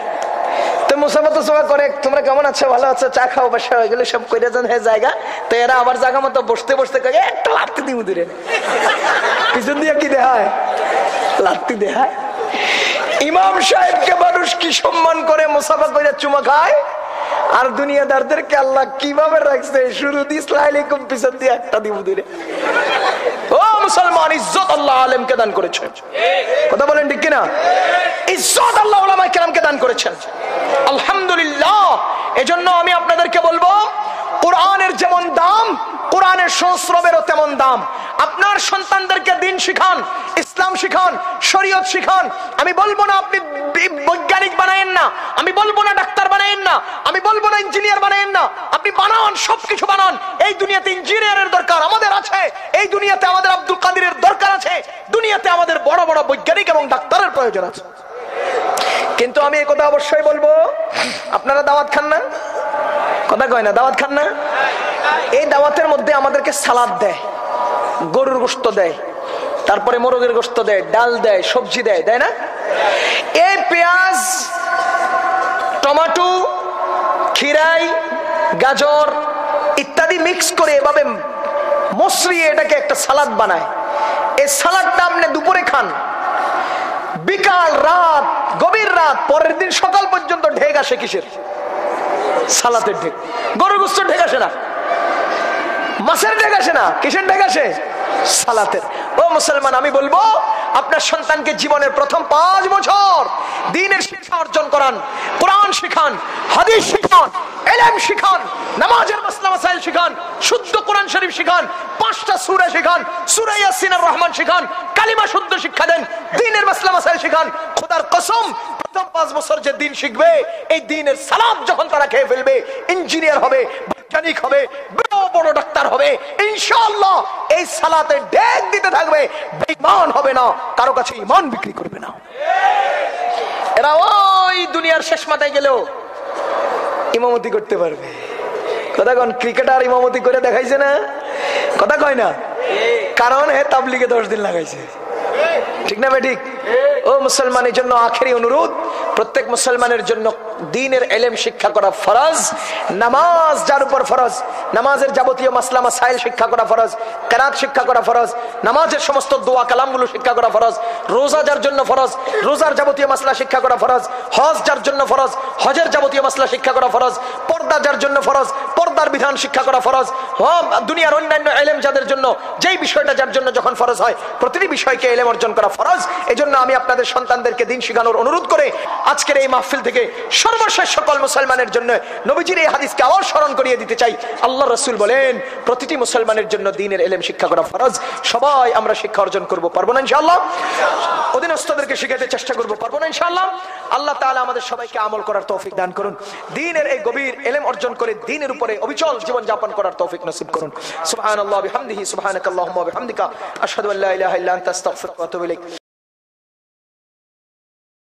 হ্যাঁ ইমাম সাহেবকে মানুষ কি সম্মান করে, মুসাফা করে চুমা খায়? আর দুনিয়াদারদেরকে আল্লাহ কীভাবে রাখছে? শুরু দিয়ে ইসলাম পিছন দিয়ে একটা দিব দূরে। ও মুসলমান ইজ্জত আল্লাহ আলেমকে দান করেছে। কথা বলেন ঠিক কিনা? ইজ্জত আল্লাহ কেরামকে দান করেছেন। আলহামদুলিল্লাহ, এজন্য আমি আপনাদেরকে বলব, কোরআনের যেমন দাম, কোরআনের সংস্রবেরও তেমন দাম। আপনার সন্তানদেরকে দিন শিখান, ইসলাম শিখান, শরীয়ত শিখান। আমি বলব না আপনি বৈজ্ঞানিক বানায়েন না, আমি বলব না ডাক্তার বানায়েন না, আমি বলব না ইঞ্জিনিয়ার বানায়েন না। আপনি বানান, সবকিছু বানান। এই দুনিয়াতে ইঞ্জিনিয়ারের দরকার আমাদের আছে, এই দুনিয়াতে আমাদের আব্দুল কাদিরের দরকার আছে। দুনিয়াতে আমাদের বড় বড় বৈজ্ঞানিক এবং ডাক্তারের প্রয়োজন আছে। কিন্তু আমি কথা অবশ্যই বলব, আপনারা দাওয়াত খান না? কথা কয় না, দাওয়াত খান না? এই দাওয়াতের মধ্যে আমাদেরকে সালাদ দেয়, গরুর গোস্ত দেয়, তারপরে মোরগের গোস্ত দেয়, ডাল দেয়, সবজি দেয় দেয় না? এই পেঁয়াজ, টমাটো খিরাই গাজর ইত্যাদি মিক্স করে এভাবে মসরিয়ে এটাকে একটা সালাদ বানায়। এই সালাদটা আপনি দুপুরে খান। বিকাল রাত, গভীর রাত, পরের দিন সকাল পর্যন্ত ঢেক আসে কিসের? সালাতের ঢেক। গরু গুস্ত ঢেক আসে না। মাছের ঢেক আসে না? কিসের ঢেক আসে? সালাতের। ও মুসলমান, আমি বলব আপনার সন্তানকে জীবনের প্রথম পাঁচ বছর দিনের শিক্ষা অর্জন করান, কোরআন শিখান, হাদিস শিখান এলেম শিখান, নামাজের মাসলা মাসাইল শিখান, শুদ্ধ কোরআন শরীফ শিখান, পাঁচটা সুরা শিখান, সুরা ইয়াসিনের রহমান শিখান, কালিমা শুদ্ধ শিক্ষা দেন, দিনের মাসলা মাসাইল শিখান। খোদার কসম, প্রথম পাঁচ বছর যে দিন শিখবে, এই দিনের সালাদ যখন তারা খেয়ে ফেলবে, ইঞ্জিনিয়ার হবে বৈজ্ঞানিক হবে, বড় বড় ডাক্তার হবে, ইনশাআল্লাহ এই সালাতে ডেক দিতে থাকবে, বেঈমান হবে না, কারও কাছে ইমান বিক্রি করবে না। এরা ওই দুনিয়ার শেষ মাথায় গেলেও ইমামতি করতে পারবে। কথা কন, ক্রিকেটার ইমামতি করে দেখাইছে না? কথা কয় না? কারণ হে তাবলিগে দশ দিন লাগাইছে। ঠিক না ভাই ঠিক? ও মুসলমানের জন্য আখেরি অনুরোধ, প্রত্যেক মুসলমানের জন্য দিনের এলেম শিক্ষা করা ফরজ, নামাজ যার উপর ফরজ, নামাজের যাবতীয় মাসলা, মাসাইল শিক্ষা করা ফরজ, কেরাত শিক্ষা করা ফরজ, নামাজের সমস্ত দোয়া কালামগুলো শিক্ষা করা ফরজ, রোজা যার জন্য ফরজ, রোজার যাবতীয় মাসলা শিক্ষা করা ফরজ, হজ যার জন্য ফরজ, হজের যাবতীয় মাসলা শিক্ষা করা ফরজ, পর্দা যার জন্য ফরজ, পর্দার বিধান শিক্ষা করা ফরজ দুনিয়ার অন্যান্য এলেম যাদের জন্য, যেই বিষয়টা যার জন্য যখন ফরজ হয়, প্রতিটি বিষয়কে এলেম অর্জন করা ফরজ, এজন্য আমি আপনাদের সন্তানদেরকে দিন শিখানোর অনুরোধ করে আজকের এই মাহফিল থেকে সর্বশেষ সকল মুসলমানের জন্য নবীজির এই হাদিসকে আবার স্মরণ করিয়ে দিতে চাই। আল্লাহ রসুল বলেন, প্রতিটি মুসলমানের জন্য দিনের এলেম, শিক্ষা করা ফরজ। সবাই আমরা শিক্ষা অর্জন করব, পারব না ইনশাআল্লাহ? অধীনস্থদেরকে শিখাতে চেষ্টা করব, পারব না ইনশাআল্লাহ? আল্লাহ তাআলা আমাদের সবাইকে আমল করার তৌফিক দান করুন। দিনের এই গভীর এলেম অর্জন করে দিনের উপরে অবিচল জীবন যাপন করার তৌফিক নসিব করুন। সুবহানাল্লাহ, বিহামদিহি, সুবহানাকাল্লাহুম্মা, বিহামদিকা। আশহাদু আল্লা ইলাহা ইল্লা আনতা, আস্তাগফিরুকা ওয়া আতুবু